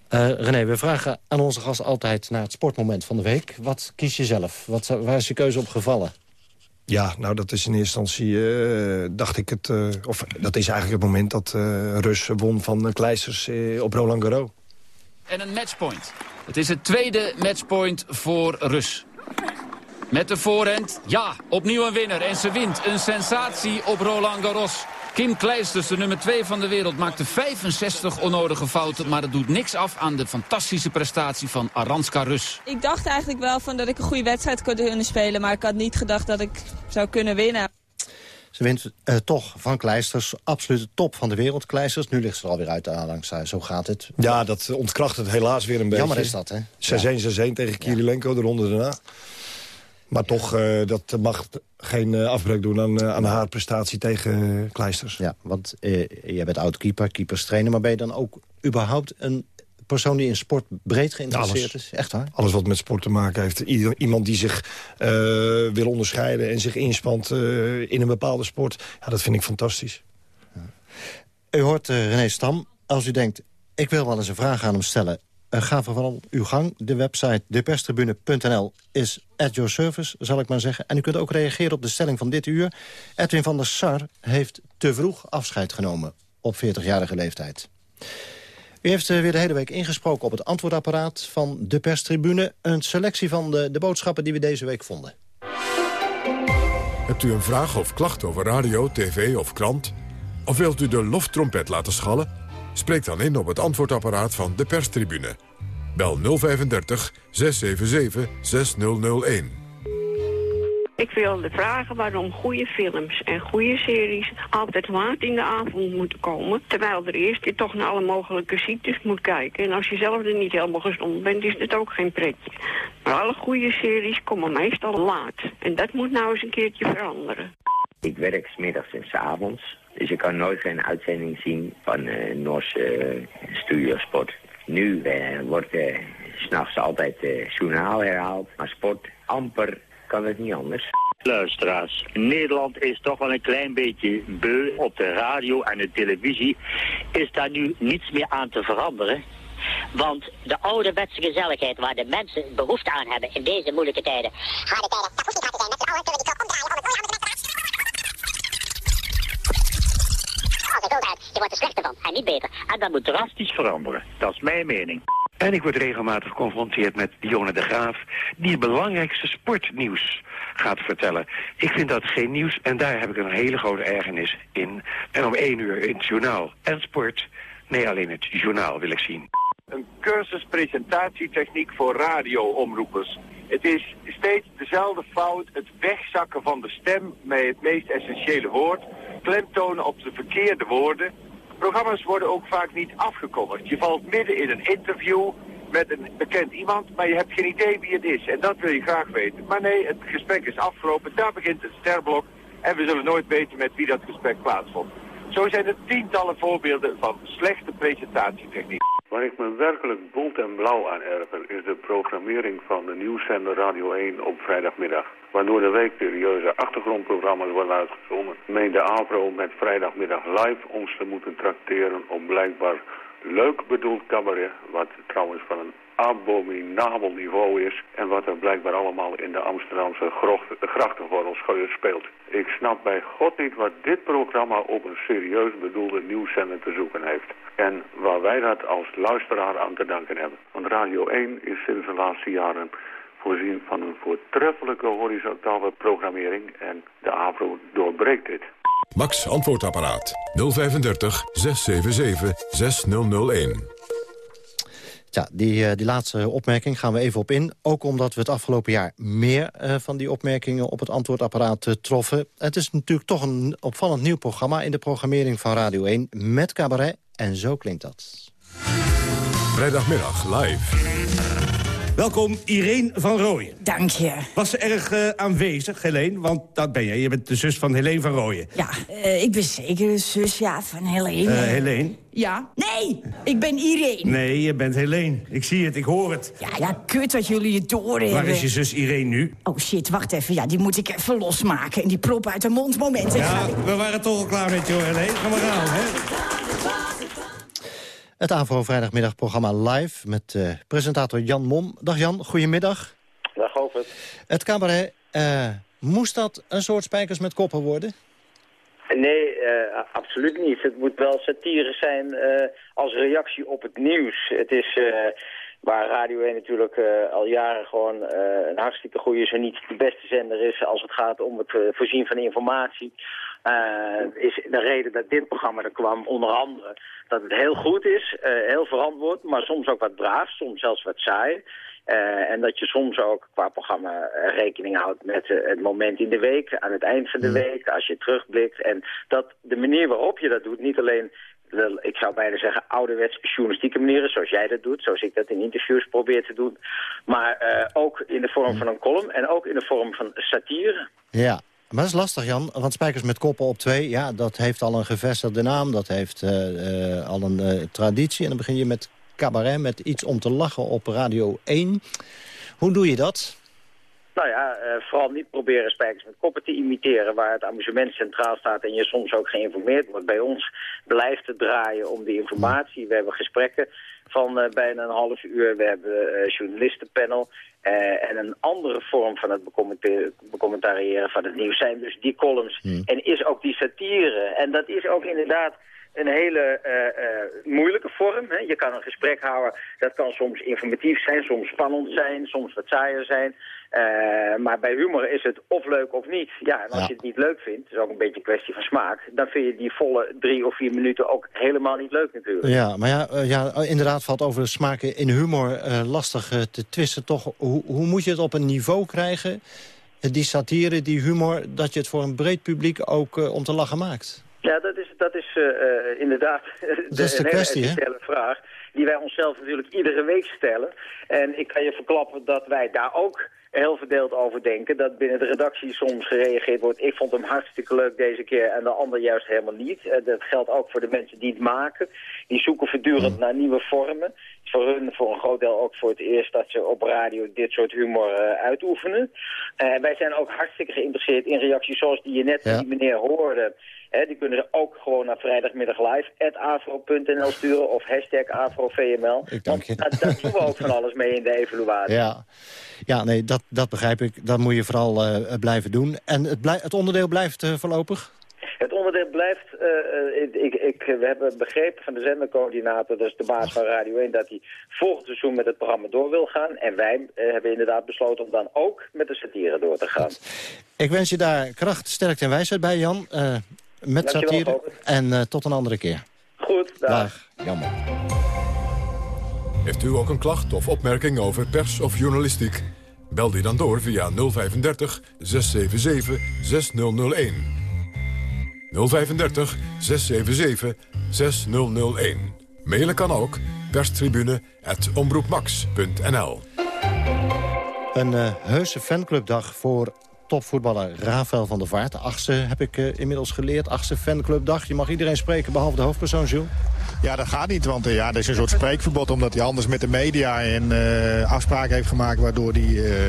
Uh, René, we vragen aan onze gast altijd naar het sportmoment van de week. Wat kies je zelf? Wat, waar is je keuze op gevallen? Ja, nou dat is in eerste instantie, uh, dacht ik het... Uh, of dat is eigenlijk het moment dat Rus won van Kleisters op Roland Garros. En een matchpoint. Het is het tweede matchpoint voor Rus. Met de voorhand, ja, opnieuw een winnaar. En ze wint. Een sensatie op Roland Garros. Kim Kleisters, de nummer 2 van de wereld, maakte 65 onnodige fouten. Maar dat doet niks af aan de fantastische prestatie van Aranska Rus. Ik dacht eigenlijk wel van dat ik een goede wedstrijd kon kunnen spelen. Maar ik had niet gedacht dat ik zou kunnen winnen. Ze wint uh, toch van Kleisters. Absolute top van de wereld, Kleisters. Nu ligt ze er alweer uit de aanhangszij. Zo gaat het. Ja, dat ontkracht het helaas weer een beetje. Jammer is dat, hè? 6-1, 6-1 tegen Kirilenko, de ronde daarna. Maar toch, uh, dat mag geen uh, afbreuk doen aan, uh, aan haar prestatie tegen Kleisters. Ja, want jij bent oud-keeper, keeperstrainer... maar ben je dan ook überhaupt een persoon die in sport breed geïnteresseerd is? Echt waar? Alles wat met sport te maken heeft. iemand die zich uh, wil onderscheiden en zich inspant uh, in een bepaalde sport. Ja, dat vind ik fantastisch. Ja. U hoort uh, René Stam. Als u denkt, ik wil wel eens een vraag aan hem stellen... ga vooral uw gang. De website deperstribune.nl is at your service, zal ik maar zeggen. En u kunt ook reageren op de stelling van dit uur. Edwin van der Sar heeft te vroeg afscheid genomen op 40-jarige leeftijd. U heeft eh, weer de hele week ingesproken op het antwoordapparaat van de perstribune. Een selectie van de, de boodschappen die we deze week vonden. Hebt u een vraag of klacht over radio, tv of krant? Of wilt u de loftrompet laten schallen? Spreek dan in op het antwoordapparaat van de perstribune. Bel 035 677 6001. Ik wilde vragen waarom goede films en goede series altijd laat in de avond moeten komen. Terwijl er eerst je toch naar alle mogelijke ziektes moet kijken. En als je zelf er niet helemaal gezond bent, is het ook geen pretje. Maar alle goede series komen meestal laat. En dat moet nou eens een keertje veranderen. Ik werk smiddags en s avonds. Dus ik kan nooit geen uitzending zien van uh, Noorse uh, Studiosport. Nu uh, wordt uh, s'nachts altijd journaal herhaald, maar sport amper kan het niet anders. Luisteraars, Nederland is toch wel een klein beetje beu op de radio en de televisie. Is daar nu niets meer aan te veranderen? Want de ouderwetse gezelligheid waar de mensen behoefte aan hebben in deze moeilijke tijden. Harde tijden, dat hoeft niet hard te zijn. Met z'n allen kunnen we die om het mooie handen te maken. Als het je wordt er slechter van en niet beter. En dat moet drastisch veranderen. Dat is mijn mening. En ik word regelmatig geconfronteerd met Dionne de Graaf... die het belangrijkste sportnieuws gaat vertellen. Ik vind dat geen nieuws en daar heb ik een hele grote ergernis in. En om één uur in het journaal en sport... nee, alleen het journaal wil ik zien. Een cursus presentatietechniek voor radioomroepers. Het is steeds dezelfde fout, het wegzakken van de stem met het meest essentiële woord, klemtonen op de verkeerde woorden. Programma's worden ook vaak niet afgekondigd. Je valt midden in een interview met een bekend iemand, maar je hebt geen idee wie het is. En dat wil je graag weten. Maar nee, het gesprek is afgelopen, daar begint het sterblok en we zullen nooit weten met wie dat gesprek plaatsvond. Zo zijn er tientallen voorbeelden van slechte presentatietechniek. Waar ik me werkelijk bont en blauw aan erger is de programmering van de nieuwszender Radio 1 op vrijdagmiddag. Waardoor de week serieuze achtergrondprogramma's worden uitgezonden. Meent de AVRO met vrijdagmiddag live ons te moeten tracteren op blijkbaar leuk bedoeld cabaret. Wat trouwens van een abominabel niveau is. En wat er blijkbaar allemaal in de Amsterdamse grachtenworrels speelt. Ik snap bij God niet wat dit programma op een serieus bedoelde nieuwszender te zoeken heeft. En waar wij dat als luisteraar aan te danken hebben. Want Radio 1 is sinds de laatste jaren voorzien van een voortreffelijke horizontale programmering. En de AVRO doorbreekt dit. Max Antwoordapparaat 035 677 6001. Ja, die, uh, die laatste opmerking gaan we even op in. Ook omdat we het afgelopen jaar meer uh, van die opmerkingen op het antwoordapparaat uh, troffen. Het is natuurlijk toch een opvallend nieuw programma in de programmering van Radio 1 met cabaret. En zo klinkt dat. Vrijdagmiddag live. Welkom, Irene van Rooyen. Dank je. Was ze erg uh, aanwezig, Helene? Want dat ben je. Je bent de zus van Helene van Rooyen. Ja, uh, ik ben zeker de zus ja, van Helene. Uh, Helene? Ja. Nee, ik ben Irene. Nee, je bent Helene. Ik zie het, ik hoor het. Ja, ja, kut dat jullie het doorhebben. Waar is je zus Irene nu? Oh shit, wacht even. Ja, die moet ik even losmaken. En die prop uit de mond. Moment. Ja, we waren toch al klaar met je, Helene. Ga maar aan, hè. Het AVRO vrijdagmiddagprogramma live met uh, presentator Jan Mom. Dag Jan, goedemiddag. Dag Govert. Het cabaret, uh, moest dat een soort spijkers met koppen worden? Nee, uh, absoluut niet. Het moet wel satire zijn als reactie op het nieuws. Het is... Waar Radio 1 natuurlijk uh, al jaren gewoon uh, een hartstikke goede, zo niet de beste zender is als het gaat om het uh, voorzien van informatie. Is de reden dat dit programma er kwam onder andere dat het heel goed is, heel verantwoord, maar soms ook wat braaf, soms zelfs wat saai. en dat je soms ook qua programma rekening houdt met het moment in de week, aan het eind van de week, als je terugblikt. En dat de manier waarop je dat doet, niet alleen ik zou bijna zeggen, ouderwets journalistieke manieren, zoals jij dat doet, zoals ik dat in interviews probeer te doen. Maar uh, ook in de vorm van een column en ook in de vorm van satire. Ja, maar dat is lastig, Jan. Want Spijkers met Koppen op twee, ja, dat heeft al een gevestigde naam. Dat heeft uh, uh, al een traditie. En dan begin je met cabaret, met iets om te lachen op Radio 1. Hoe doe je dat? Nou ja, vooral niet proberen spijkers met koppen te imiteren... waar het amusement centraal staat en je soms ook geïnformeerd wordt. Bij ons blijft het draaien om de informatie. We hebben gesprekken van bijna een half uur. We hebben uh, journalistenpanel. En een andere vorm van het becommentariëren van het nieuws zijn dus die columns. Hmm. En is ook die satire. En dat is ook inderdaad een hele uh, uh, moeilijke vorm. Hè. Je kan een gesprek houden, dat kan soms informatief zijn, soms spannend zijn, soms wat saaier zijn. Uh, maar bij humor is het of leuk of niet. Ja, en als ja. je het niet leuk vindt, is ook een beetje een kwestie van smaak... dan vind je die volle drie of vier minuten ook helemaal niet leuk natuurlijk. Ja, maar ja, ja inderdaad valt over smaken in humor lastig te twisten. Toch, hoe, hoe moet je het op een niveau krijgen, die satire, die humor... dat je het voor een breed publiek ook om te lachen maakt? Ja, dat is, dat is inderdaad dat is de kwestie, vraag die wij onszelf natuurlijk iedere week stellen. En ik kan je verklappen dat wij daar ook heel verdeeld over denken. Dat binnen de redactie soms gereageerd wordt... ik vond hem hartstikke leuk deze keer en de ander juist helemaal niet. Uh, dat geldt ook voor de mensen die het maken. Die zoeken voortdurend naar nieuwe vormen. Voor hun voor een groot deel ook voor het eerst dat ze op radio dit soort humor uh, uitoefenen. Uh, wij zijn ook hartstikke geïnteresseerd in reacties zoals die je net ja. die meneer hoorde... He, die kunnen ze ook gewoon naar vrijdagmiddag live, afro.nl sturen of hashtag AfroVML. Ik dank je. Want daar doen we ook van alles mee in de evaluatie. Ja, ja nee, dat, dat begrijp ik. Dat moet je vooral uh, blijven doen. En het, blij, het onderdeel blijft uh, voorlopig? Het onderdeel blijft, uh, ik, ik, we hebben begrepen van de zendercoördinator, dat is de baas van Radio 1, dat hij volgend seizoen met het programma door wil gaan. En wij uh, hebben inderdaad besloten om dan ook met de satire door te gaan. Ik wens je daar kracht, sterkte en wijsheid bij, Jan. Met satire. En tot een andere keer. Goed, dag. dag. Jammer. Heeft u ook een klacht of opmerking over pers of journalistiek? Bel die dan door via 035 677 6001. 035 677 6001. Mailen kan ook perstribune.omroepmax.nl Een uh, heuse fanclubdag voor topvoetballer Rafael van der Vaart. De achtste heb ik uh, inmiddels geleerd. Achtste fanclubdag. Je mag iedereen spreken behalve de hoofdpersoon, Jules. Ja, dat gaat niet, want uh, ja, er is een soort spreekverbod... omdat hij anders met de media een uh, afspraak heeft gemaakt... waardoor hij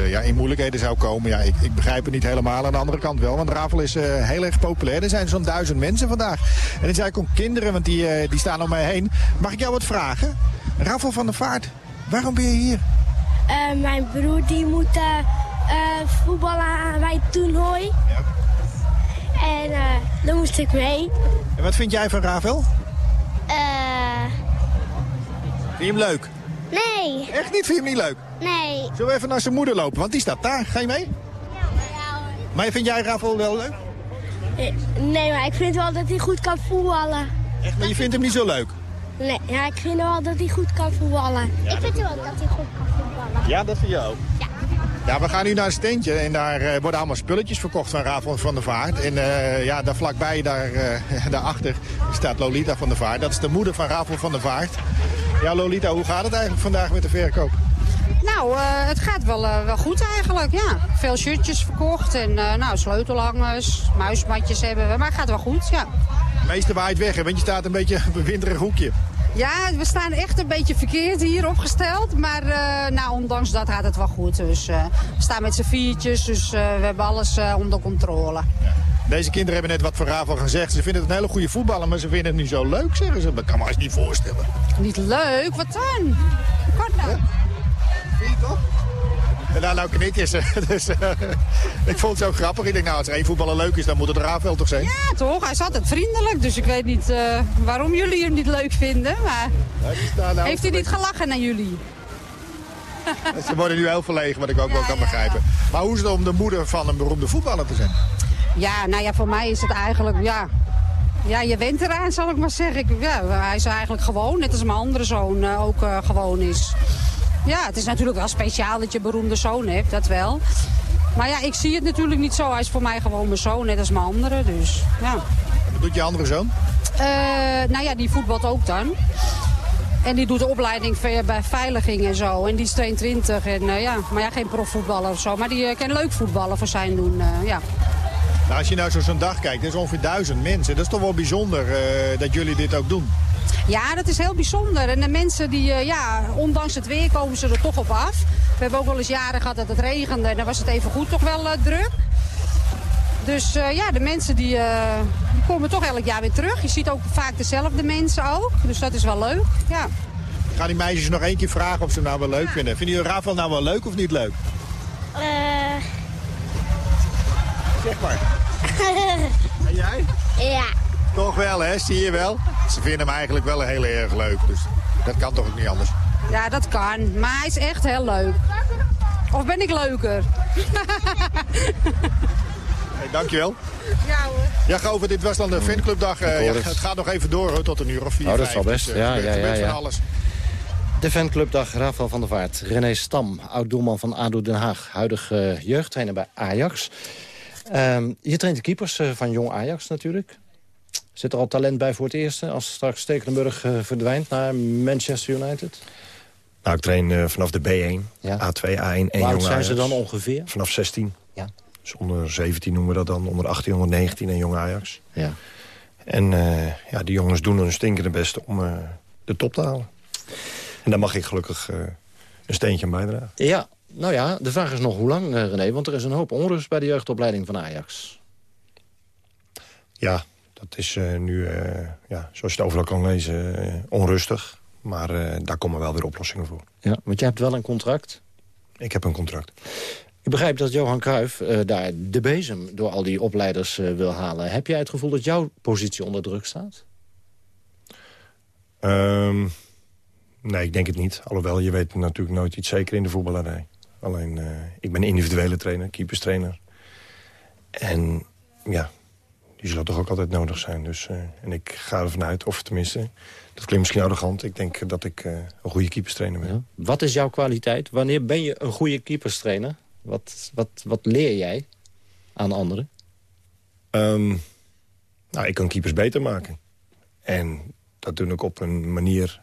ja, in moeilijkheden zou komen. Ja, ik, ik, begrijp het niet helemaal. Aan de andere kant wel, want Rafael is heel erg populair. Er zijn zo'n duizend mensen vandaag. En er zijn ook kinderen, want die, die staan om mij heen. Mag ik jou wat vragen? Rafael van der Vaart, waarom ben je hier? mijn broer die moet uh, voetballen bij het toernooi. Ja. En uh, dan moest ik mee. En wat vind jij van Ravel? Uh... Vind je hem leuk? Nee. Echt niet? Vind je hem niet leuk? Nee. Zullen we even naar zijn moeder lopen? Want die staat daar. Ga je mee? Ja, Maar vind jij Ravel wel leuk? Nee, maar ik vind wel dat hij goed kan voetballen. Echt? Maar je vindt hem niet zo leuk? Nee, ja, ik vind wel dat hij goed kan voetballen. ik vind wel dat hij goed kan voetballen. Ja, dat vind je ook? Ja. We gaan nu naar een steentje en daar uh, worden allemaal spulletjes verkocht van Rafael van der Vaart. En uh, ja, daar vlakbij, daar, uh, daarachter, staat Lolita van der Vaart. Dat is de moeder van Rafael van der Vaart. Ja, Lolita, hoe gaat het eigenlijk vandaag met de verkoop? Nou, het gaat wel, wel goed eigenlijk, ja. Veel shirtjes verkocht en nou, sleutelhangers, muismatjes hebben we. Maar het gaat wel goed, ja. Het meeste waait weg, hè? want je staat een beetje op een winterig hoekje. Ja, we staan echt een beetje verkeerd hier opgesteld. Maar uh, nou, ondanks dat gaat het wel goed. Dus uh, we staan met z'n viertjes, dus uh, we hebben alles onder controle. Deze kinderen hebben net wat voor Ravel gezegd. Ze vinden het een hele goede voetballer, maar ze vinden het niet zo leuk, zeggen ze. Dat kan me eens niet voorstellen. Niet leuk? Wat dan? Wat nou? Ja. Vind je toch? En daar nou knikken ze. Dus uh, ik vond het zo grappig. Ik denk, nou, als er één voetballer leuk is, dan moet het Rafael toch zijn? Ja, toch? Hij is altijd vriendelijk. Dus ik weet niet uh, waarom jullie hem niet leuk vinden. Maar nou heeft hij niet gelachen naar jullie? Ze worden nu heel verlegen, wat ik ook ja, wel kan ja, begrijpen. Maar hoe is het om de moeder van een beroemde voetballer te zijn? Ja, nou ja, voor mij is het eigenlijk, ja... Ja, je went eraan, zal ik maar zeggen. Ja, hij is eigenlijk gewoon, net als mijn andere zoon uh, ook gewoon is. Ja, het is natuurlijk wel speciaal dat je een beroemde zoon hebt, dat wel. Maar ja, ik zie het natuurlijk niet zo. Hij is voor mij gewoon mijn zoon, net als mijn andere. Dus, ja. Wat doet je andere zoon? Uh, nou ja, die voetbalt ook dan. En die doet de opleiding bij veiliging en zo. En die is 22. En, uh, ja. Maar ja, geen profvoetballer of zo. Maar die uh, kan leuk voetballen voor zijn doen, ja. Nou, als je nou zo'n dag kijkt, er is ongeveer duizend mensen. Dat is toch wel bijzonder dat jullie dit ook doen? Ja, dat is heel bijzonder. En de mensen die, uh, ja, ondanks het weer komen ze er toch op af. We hebben ook wel eens jaren gehad dat het regende en dan was het even goed toch wel uh, druk. Dus uh, ja, de mensen die, die, komen toch elk jaar weer terug. Je ziet ook vaak dezelfde mensen ook. Dus dat is wel leuk, ja. Ik ga die meisjes nog één keer vragen of ze hem nou wel leuk ja. vinden. Vinden jullie Rafael nou wel leuk of niet leuk? Eh... Zeg maar. en jij? Ja. Toch wel, hè? Zie je wel? Ze vinden hem eigenlijk wel heel erg leuk. Dus dat kan toch ook niet anders? Ja, dat kan. Maar hij is echt heel leuk. Of ben ik leuker? hey, dankjewel. Ja hoor. Ja, Gover, dit was dan de fanclubdag. Uh, ja, het gaat nog even door hoor, tot een uur of vier, Oh, dat is wel best. Dus, uh, ja, ja, ja, ja. Van alles. De fanclubdag Rafael van der Vaart. René Stam, oud-doelman van ADO Den Haag. Huidig uh, jeugdtrainer bij Ajax. Um, je traint de keepers uh, van jong Ajax natuurlijk. Zit er al talent bij voor het eerste als straks Stekelenburg uh, verdwijnt naar Manchester United? Nou, ik train uh, vanaf de B1, ja. A2, A1, 1 Hoe zijn ze dan ongeveer? Vanaf 16. Ja. Dus onder 17 noemen we dat dan, onder 18, onder 19 en jong Ajax. Ja. En uh, ja, die jongens doen hun stinkende best om de top te halen. En daar mag ik gelukkig een steentje aan bijdragen. Ja, nou ja, de vraag is nog hoe lang, René? Want er is een hoop onrust bij de jeugdopleiding van Ajax. Ja, dat is uh, nu, uh, ja, zoals je het overal kan lezen, uh, onrustig. Maar daar komen wel weer oplossingen voor. Ja, want je hebt wel een contract? Ik heb een contract. Ik begrijp dat Johan Cruijff uh, daar de bezem door al die opleiders uh, wil halen. Heb jij het gevoel dat jouw positie onder druk staat? Um, nee, ik denk het niet. Alhoewel, je weet natuurlijk nooit iets zeker in de voetballerij. Alleen, uh, ik ben individuele trainer, keeperstrainer. En ja, die zullen toch ook altijd nodig zijn. Dus, en ik ga ervan uit, of tenminste, dat klinkt misschien arrogant. Ik denk dat ik een goede keeperstrainer ben. Ja. Wat is jouw kwaliteit? Wanneer ben je een goede keeperstrainer? Wat, wat, wat leer jij aan anderen? Um, nou, ik kan keepers beter maken. En dat doe ik op een manier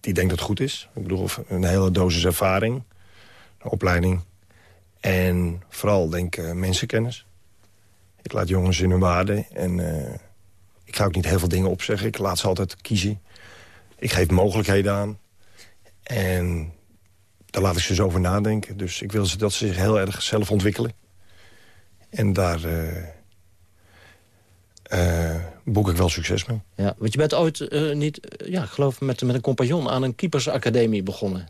die denk dat het goed is. Ik bedoel, een hele dosis ervaring, een opleiding. En vooral, denk ik, mensenkennis. Ik laat jongens in hun waarde. En uh, ik ga ook niet heel veel dingen opzeggen. Ik laat ze altijd kiezen. Ik geef mogelijkheden aan. En daar laat ik ze zo over nadenken. Dus ik wil dat ze zich heel erg zelf ontwikkelen. En daar uh, uh, boek ik wel succes mee. Ja, want je bent ooit uh, niet, ja, ik geloof met, met een compagnon aan een keepersacademie begonnen.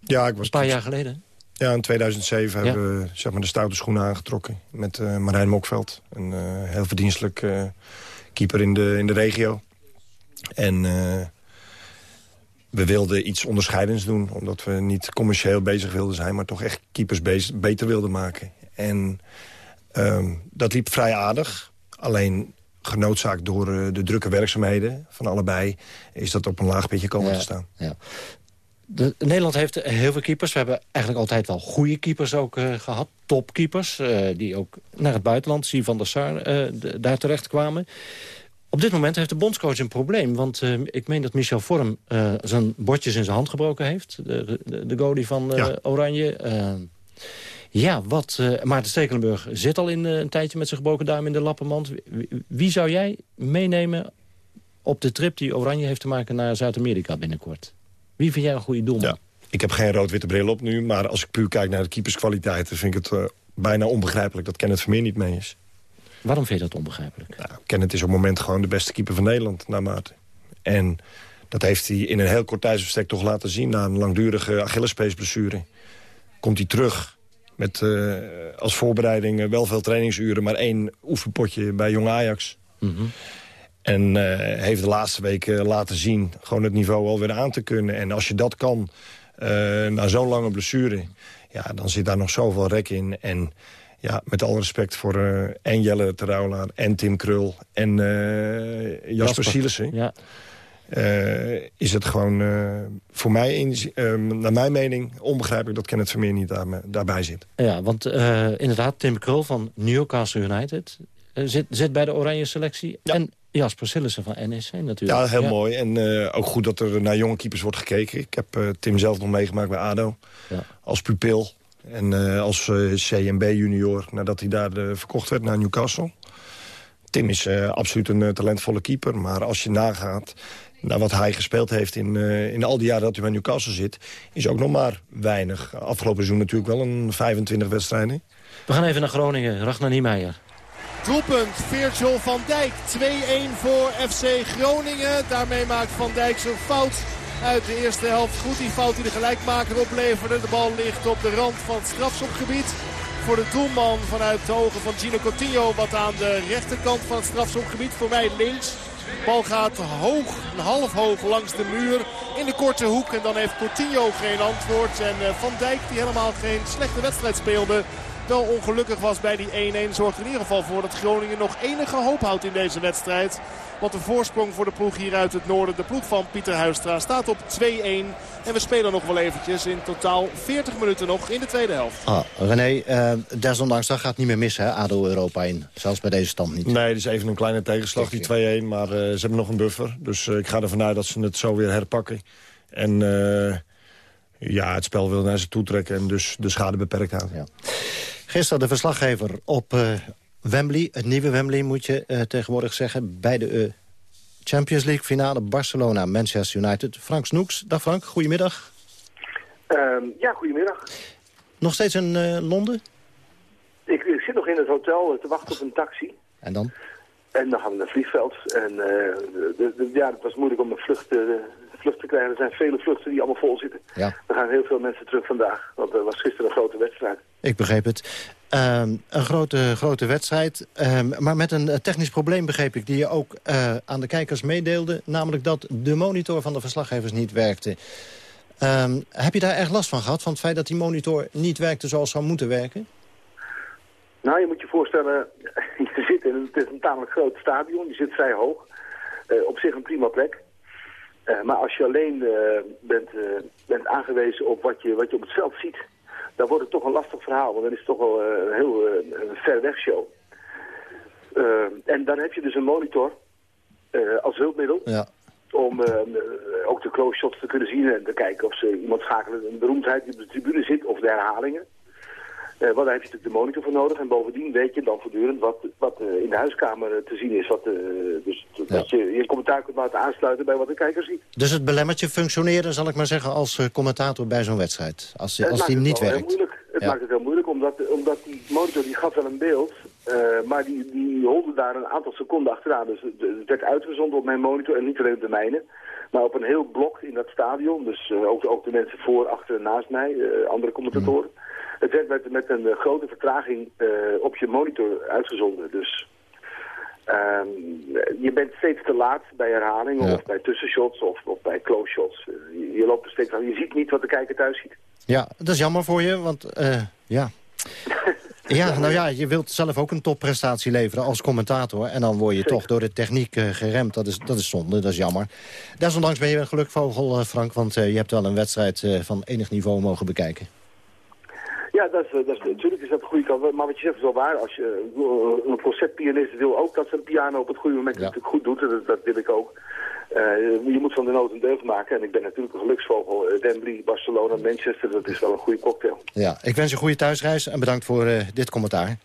Ja, ik was... Een paar jaar geleden. Ja, in 2007 ja. hebben we zeg maar, de stoute schoenen aangetrokken. Met Marijn Mokveld. Een heel verdienstelijk keeper in de, in de regio. En we wilden iets onderscheidends doen. Omdat we niet commercieel bezig wilden zijn... maar toch echt keepers beter wilden maken. En um, dat liep vrij aardig. Alleen genoodzaakt door de drukke werkzaamheden van allebei... is dat op een laag pitje komen ja, te staan. Ja. De, Nederland heeft heel veel keepers. We hebben eigenlijk altijd wel goede keepers ook uh, gehad. Topkeepers, uh, die ook naar het buitenland, Zie van der Sar, daar terecht kwamen. Op dit moment heeft de bondscoach een probleem. Want ik meen dat Michel Vorm zijn bordjes in zijn hand gebroken heeft. De, de, de goalie van ja. Oranje. ja, wat... Maarten Stekelenburg zit al in een tijdje met zijn gebroken duim in de lappenmand. Wie, wie, zou jij meenemen op de trip die Oranje heeft te maken naar Zuid-Amerika binnenkort? Wie vind jij een goede doelman? Ja. Ik heb geen rood-witte bril op nu. Maar als ik puur kijk naar de keeperskwaliteiten... vind ik het bijna onbegrijpelijk dat Kenneth Vermeer niet mee is. Waarom vind je dat onbegrijpelijk? Nou, Kenneth is op het moment gewoon de beste keeper van Nederland, naar Maarten. En dat heeft hij in een heel kort tijdsbestek toch laten zien... na een langdurige Achillespeesblessure. Komt hij terug met uh, als voorbereiding wel veel trainingsuren... maar één oefenpotje bij Jong Ajax. Mm -hmm. En uh, heeft de laatste weken laten zien gewoon het niveau alweer aan te kunnen. En als je dat kan uh, na zo'n lange blessure... ja, dan zit daar nog zoveel rek in... En ja, met alle respect voor uh, en Jelle Terouwlaar en Tim Krul en Jasper, Jasper Sielissen... Ja. Is het gewoon voor mij, in, naar mijn mening, onbegrijpelijk dat Kenneth Vermeer niet daar, daarbij zit. Ja, want inderdaad, Tim Krul van Newcastle United zit, zit bij de oranje selectie. Ja. En Jasper Sillissen van NEC natuurlijk. Ja, heel ja. mooi. En ook goed dat er naar jonge keepers wordt gekeken. Ik heb Tim zelf nog meegemaakt bij ADO. Ja. Als pupil. En uh, als CMB junior, nadat hij daar verkocht werd naar Newcastle. Tim is absoluut een talentvolle keeper. Maar als je nagaat naar wat hij gespeeld heeft in, in al die jaren dat hij bij Newcastle zit... is ook nog maar weinig. Afgelopen seizoen natuurlijk wel een 25 wedstrijden. We gaan even naar Groningen. Ragnar Niemeyer. Doelpunt Virgil van Dijk. 2-1 voor FC Groningen. Daarmee maakt Van Dijk zijn fout uit de eerste helft goed. Die fout die de gelijkmaker opleverde. De bal ligt op de rand van het strafschopgebied. Voor de doelman vanuit de ogen van Gino Coutinho. Wat aan de rechterkant van het strafschopgebied. Voor mij links. De bal gaat hoog, een half hoog langs de muur. In de korte hoek. En dan heeft Coutinho geen antwoord. En Van Dijk die helemaal geen slechte wedstrijd speelde wel ongelukkig was bij die 1-1. Zorgt er in ieder geval voor dat Groningen nog enige hoop houdt in deze wedstrijd. Want de voorsprong voor de ploeg hier uit het noorden, de ploeg van Pieter Huistra, staat op 2-1. En we spelen nog wel eventjes in totaal 40 minuten nog in de tweede helft. Ah, René, uh, desondanks dat gaat niet meer mis, hè, ADO Europa in. Zelfs bij deze stand niet. Nee, het is even een kleine tegenslag, die 2-1. Maar uh, ze hebben nog een buffer. Dus uh, ik ga ervan uit dat ze het zo weer herpakken. En ja, het spel wil naar ze toe trekken en dus de schade beperkt houden. Ja. Gisteren de verslaggever op uh, Wembley, het nieuwe Wembley moet je uh, tegenwoordig zeggen... bij de uh, Champions League finale Barcelona-Manchester United. Frank Snoeks. Dag Frank, goedemiddag. Um, ja, goedemiddag. Nog steeds in Londen? Ik, ik, zit nog in het hotel te wachten op een taxi. En dan? En dan gaan we naar het vliegveld. En de, de, ja, het was moeilijk om mijn vlucht vlucht te krijgen. Er zijn vele vluchten die allemaal vol zitten. Ja. Er gaan heel veel mensen terug vandaag. Want er was gisteren een grote wedstrijd. Ik begreep het. Ehm, een grote, grote wedstrijd, ehm, maar met een eh, technisch probleem begreep ik... die je ook eh, aan de kijkers meedeelde. Namelijk dat de monitor van de verslaggevers niet werkte. Ehm, heb je daar erg last van gehad? Van het feit dat die monitor niet werkte zoals zou moeten werken? Nou, je moet je voorstellen, je zit in een, het is een tamelijk groot stadion. Je zit vrij hoog. Eh, op zich een prima plek. Eh, maar als je alleen eh, bent, eh, bent aangewezen op wat je, wat je op het veld ziet... dan wordt het toch een lastig verhaal. Want dan is het toch wel een heel ver weg show. En dan heb je dus een monitor als hulpmiddel... Ja. om ook de close shots te kunnen zien en te kijken of ze iemand schakelen. Een beroemdheid die op de tribune zit of de herhalingen. Eh, want daar heb je natuurlijk de monitor voor nodig. En bovendien weet je dan voortdurend wat, wat eh, in de huiskamer eh, te zien is. Wat, dus dat je je commentaar kunt laten aansluiten bij wat de kijker ziet. Dus het belemmertje functioneren, zal ik maar zeggen, als commentator bij zo'n wedstrijd. Als, als die het niet werkt. moeilijk. Het Ja. maakt het heel moeilijk, omdat, omdat die monitor die gaf wel een beeld. maar die, die holde daar een aantal seconden achteraan. Dus het, werd uitgezonden op mijn monitor en niet alleen op de mijne. Maar op een heel blok in dat stadion. Dus ook, ook de mensen voor, achter en naast mij, andere commentatoren. Het werd met, met een eh, grote vertraging eh, op je monitor uitgezonden. Dus ehm, je bent steeds te laat bij herhalingen of bij tussenshots of, of bij close shots. Eh, je, je loopt er steeds aan. Je ziet niet wat de kijker thuis ziet. Ja, dat is jammer voor je, want ja... Ja, nou ja, je wilt zelf ook een topprestatie leveren als commentator. En dan word je toch door de techniek geremd. Dat is, dat is zonde, dat is jammer. Desondanks ben je een gelukvogel, Frank. Want je hebt wel een wedstrijd van enig niveau mogen bekijken. Ja, dat is, eh, dat is, natuurlijk is dat de goede kant. Maar wat je zegt is wel waar. Als je, eh, een concertpianist wil ook dat zijn piano op het goede moment natuurlijk goed doet. Dat, dat wil ik ook. Eh, je moet van de nood een deugd maken. En ik ben natuurlijk een geluksvogel. Wembley, Barcelona, Manchester, dat is wel een goede cocktail. Ja, ik wens je een goede thuisreis en bedankt voor dit commentaar.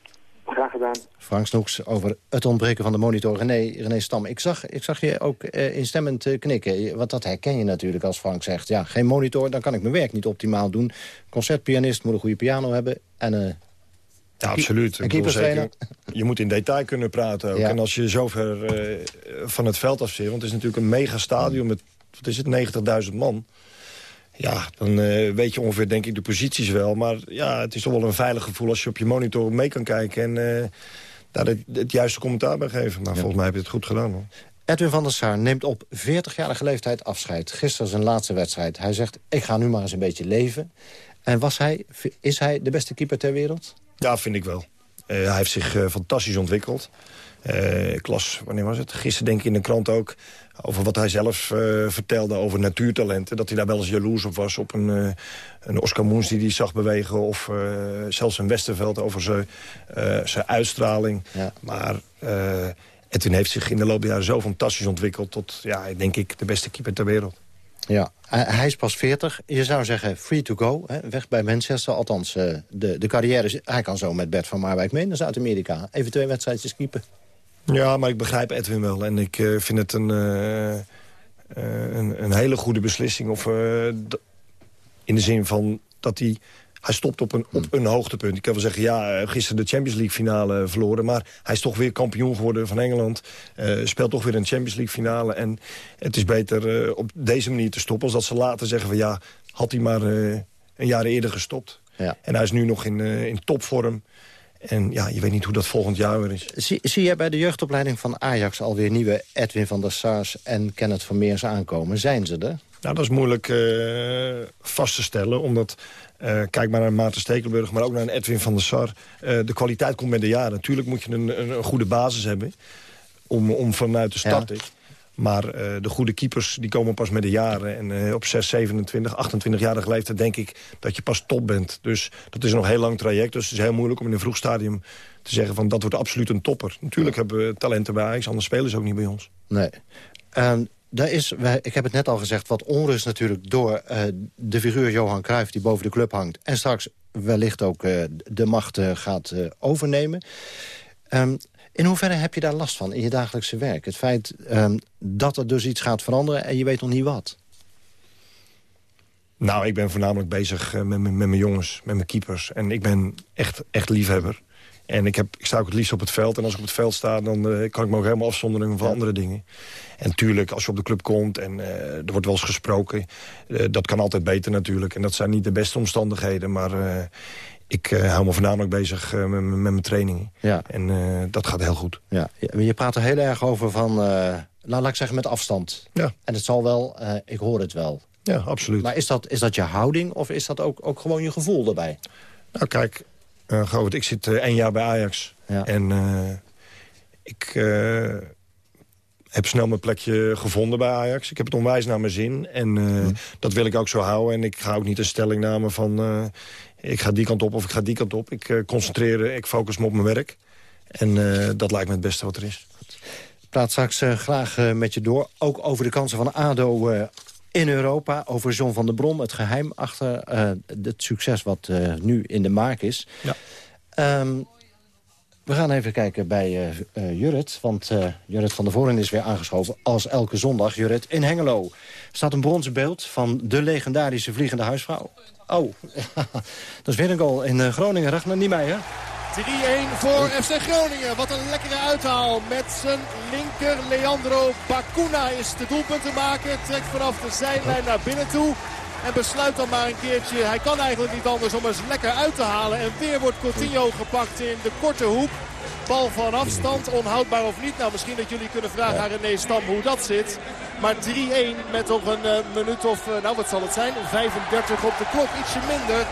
Gedaan. Frank Snoeks over het ontbreken van de monitor. René, René Stam, ik zag, ik zag je ook eh, instemmend eh, knikken. Want dat herken je natuurlijk als Frank zegt... ja, geen monitor, dan kan ik mijn werk niet optimaal doen. Concertpianist moet een goede piano hebben. En, eh, Ja, absoluut. Een Ik bedoel, zeker, je moet in detail kunnen praten ook. Ja. En als je zo ver eh, van het veld af zit... want het is natuurlijk een megastadion met, wat is het, 90.000 man... Ja, dan eh, weet je ongeveer, denk ik, de posities wel. Maar ja, het is toch wel een veilig gevoel als je op je monitor mee kan kijken... en eh, daar het, het juiste commentaar bij geven. Maar volgens mij heb je het goed gedaan, hoor. Edwin van der Sar neemt op 40-jarige leeftijd afscheid. Gisteren zijn laatste wedstrijd. Hij zegt, ik ga nu maar eens een beetje leven. En was hij, is hij de beste keeper ter wereld? Ja, vind ik wel. Eh, hij heeft zich fantastisch ontwikkeld. Eh, ik las, wanneer was het? Gisteren denk ik in de krant ook... over wat hij zelf eh, vertelde over natuurtalenten. Dat hij daar wel eens jaloers op was. Op een, eh, een Oscar Moens die hij zag bewegen. Of eh, zelfs een Westerveld over zijn, zijn uitstraling. Maar eh, Edwin heeft zich in de loop der jaren zo fantastisch ontwikkeld... tot, ja, denk ik, de beste keeper ter wereld. Ja, hij is pas 40. Je zou zeggen free to go. Hè? Weg bij Manchester. Althans, de, de carrière... Hij kan zo met Bert van Marwijk mee naar Zuid-Amerika. Even twee wedstrijdjes keepen. Ja, maar ik begrijp Edwin wel. En ik eh, vind het een, eh, eh, een, een hele goede beslissing. Of, in de zin van dat hij... Hij stopt op een, op een hoogtepunt. Ik kan wel zeggen, ja, gisteren de Champions League finale verloren. Maar hij is toch weer kampioen geworden van Engeland. Speelt toch weer een Champions League finale. En het is beter op deze manier te stoppen. Als dat ze later zeggen van ja, had hij maar een jaar eerder gestopt. Ja. En hij is nu nog in, in topvorm. En ja, je weet niet hoe dat volgend jaar weer is. Zie, zie jij bij de jeugdopleiding van Ajax alweer nieuwe Edwin van der Sars en Kenneth Vermeers aankomen? Zijn ze er? Nou, dat is moeilijk eh, vast te stellen. Omdat, eh, kijk maar naar Maarten Stekelenburg, maar ook naar Edwin van der Sar. eh, de kwaliteit komt met de jaren. Natuurlijk moet je een, een, een goede basis hebben om, om vanuit te starten. Maar eh, de goede keepers die komen pas met de jaren. En eh, op 6, 27, 28-jarige leeftijd denk ik dat je pas top bent. Dus dat is een nog heel lang traject. Dus het is heel moeilijk om in een vroeg stadium te zeggen... van dat wordt absoluut een topper. Natuurlijk hebben we talenten bij Ajax, anders spelen ze ook niet bij ons. Nee. Ehm, daar is, ik heb het net al gezegd, wat onrust natuurlijk door eh, de figuur Johan Cruijff... die boven de club hangt. En straks wellicht ook de macht gaat overnemen. Ehm, in hoeverre heb je daar last van in je dagelijkse werk? Het feit ehm, dat er dus iets gaat veranderen en je weet nog niet wat. Nou, ik ben voornamelijk bezig eh, met, mijn- met mijn jongens, met mijn keepers. En ik ben echt, echt liefhebber. En ik, heb, ik sta ook het liefst op het veld. En als ik op het veld sta, dan kan ik me ook helemaal afzonderen van andere dingen. En natuurlijk, als je op de club komt en er wordt wel eens gesproken... dat kan altijd beter natuurlijk. En dat zijn niet de beste omstandigheden, maar ik uh, hou me voornamelijk bezig uh, met, met, mijn trainingen. Ja. En uh, dat gaat heel goed. Ja. Je praat er heel erg over van, laat, laat ik zeggen, met afstand. Ja. En het zal wel, ik hoor het wel. Ja, absoluut. Maar is dat, is dat je houding of is dat ook, ook gewoon je gevoel erbij? Nou kijk, uh, ik zit één jaar bij Ajax. Ja. En ik heb snel mijn plekje gevonden bij Ajax. Ik heb het onwijs naar mijn zin. En mm. dat wil ik ook zo houden. En ik ga ook niet een stellingname van ik ga die kant op of ik ga die kant op. Ik uh, concentreer, ik focus me op mijn werk. En uh, dat lijkt me het beste wat er is. Ik praat straks uh, graag met je door. Ook over de kansen van ADO in Europa. Over John van der Brom, het geheim achter het succes wat nu in de maak is. Ja. Um, we gaan even kijken bij uh, Jurrit. Want uh, van der Voren is weer aangeschoven. Als elke zondag, Jurrit, in Hengelo. staat een bronzen beeld van de legendarische vliegende huisvrouw. Oh, dat is weer een goal in Groningen. Ragnar Niemeyer. 3-1 voor FC Groningen. Wat een lekkere uithaal met zijn linker. Leandro Bacuna is de doelpunt maken. Trekt vanaf de zijlijn naar binnen toe. En besluit dan maar een keertje. Hij kan eigenlijk niet anders om eens lekker uit te halen. En weer wordt Coutinho gepakt in de korte hoek. Bal van afstand, onhoudbaar of niet. Nou, misschien dat jullie kunnen vragen aan René Stam hoe dat zit. Maar 3-1 met nog een uh, minuut of, uh, nou wat zal het zijn, 35 op de klok. Ietsje minder.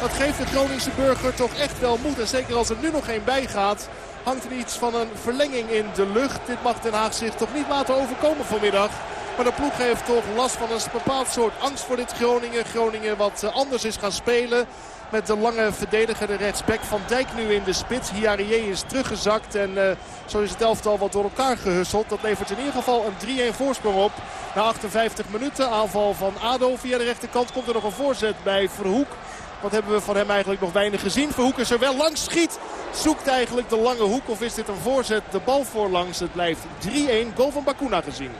Dat geeft de Groningse burger toch echt wel moed. En zeker als er nu nog één bij gaat, hangt er iets van een verlenging in de lucht. Dit mag Den Haag zich toch niet laten overkomen vanmiddag. Maar de ploeg heeft toch last van een bepaald soort angst voor dit Groningen. Groningen wat eh, anders is gaan spelen. Met de lange verdediger, de rechtsback van Dijk nu in de spits. Hiarie is teruggezakt en uh, zo is het elftal wat door elkaar gehusseld. Dat levert in ieder geval een 3-1 voorsprong op. Na 58 minuten aanval van ADO via de rechterkant komt er nog een voorzet bij Verhoek. Wat hebben we van hem eigenlijk nog weinig gezien. Verhoek is er wel langs schiet. Zoekt eigenlijk de lange hoek of is dit een voorzet? De bal voorlangs. Het blijft 3-1. Goal van Bakuna gezien.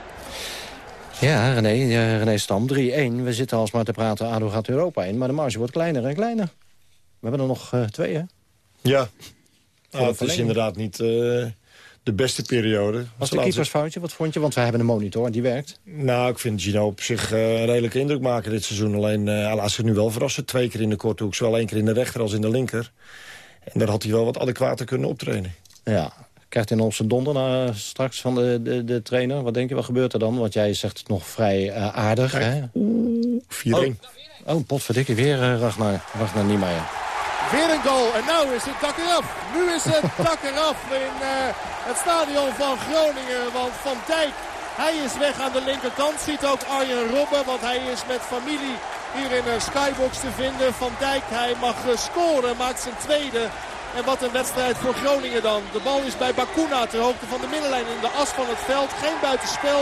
Ja, René, René Stam, 3-1. We zitten alsmaar te praten, ADO gaat Europa in. Maar de marge wordt kleiner en kleiner. We hebben er nog uh, twee, hè? Ja. Ah, het is inderdaad niet uh, de beste periode. Was de keepersfoutje? Wat vond je? Want wij hebben een monitor en die werkt. Nou, ik vind Gino op zich uh, een redelijke indruk maken dit seizoen. Alleen, hij laat zich nu wel verrassen. Twee keer in de korte hoek. Zowel één keer in de rechter als in de linker. En daar had hij wel wat adequater kunnen optreden. Ja, krijgt nog zijn donder uh, straks van de, de, de, trainer. Wat denk je, wat gebeurt er dan? Want jij zegt het nog vrij uh, aardig. 4-1. Oh, oh potverdikke, weer uh, Ragnar, Ragnar Niemeyer. Weer een goal. En nu is het dak eraf. Nu is het dak eraf in uh, het stadion van Groningen. Want Van Dijk, hij is weg aan de linkerkant. Ziet ook Arjen Robben, want hij is met familie hier in een skybox te vinden. Van Dijk, hij mag scoren, maakt zijn tweede. En wat een wedstrijd voor Groningen dan. De bal is bij Bakuna ter hoogte van de middenlijn in de as van het veld. Geen buitenspel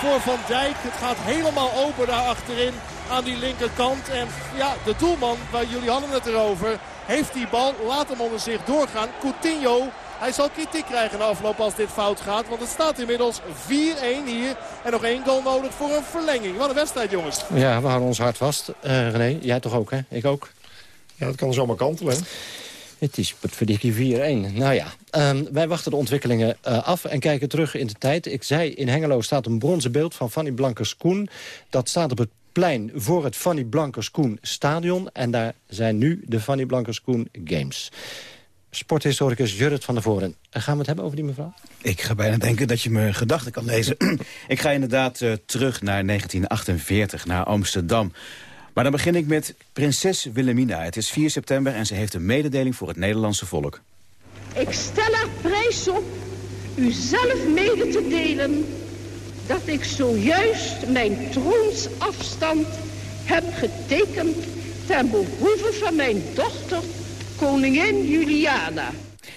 voor Van Dijk. Het gaat helemaal open daar achterin aan die linkerkant. En ja, de doelman, waar jullie hadden het erover, heeft die bal. Laat hem onder zich doorgaan. Coutinho, hij zal kritiek krijgen na afloop als dit fout gaat. Want het staat inmiddels 4-1 hier. En nog één goal nodig voor een verlenging. Wat een wedstrijd, jongens. Ja, we houden ons hart vast. Uh, René, jij toch ook, hè? Ik ook. Ja, dat kan zomaar kantelen, het is verdikkie 4-1. Nou ja, um, wij wachten de ontwikkelingen uh, af en kijken terug in de tijd. Ik zei, in Hengelo staat een bronzen beeld van Fanny Blankers-Koen. Dat staat op het plein voor het Fanny Blankers-Koen stadion. En daar zijn nu de Fanny Blankers-Koen Games. Sporthistoricus Jurrit van der Voren. Gaan we het hebben over die mevrouw? Ik ga bijna denken dat je me gedachten kan lezen. ik ga inderdaad uh, terug naar 1948, naar Amsterdam. Maar dan begin ik met prinses Wilhelmina. Het is 4 september en ze heeft een mededeling voor het Nederlandse volk. Ik stel er prijs op u zelf mede te delen... dat ik zojuist mijn troonsafstand heb getekend... ten behoeve van mijn dochter, koningin Juliana.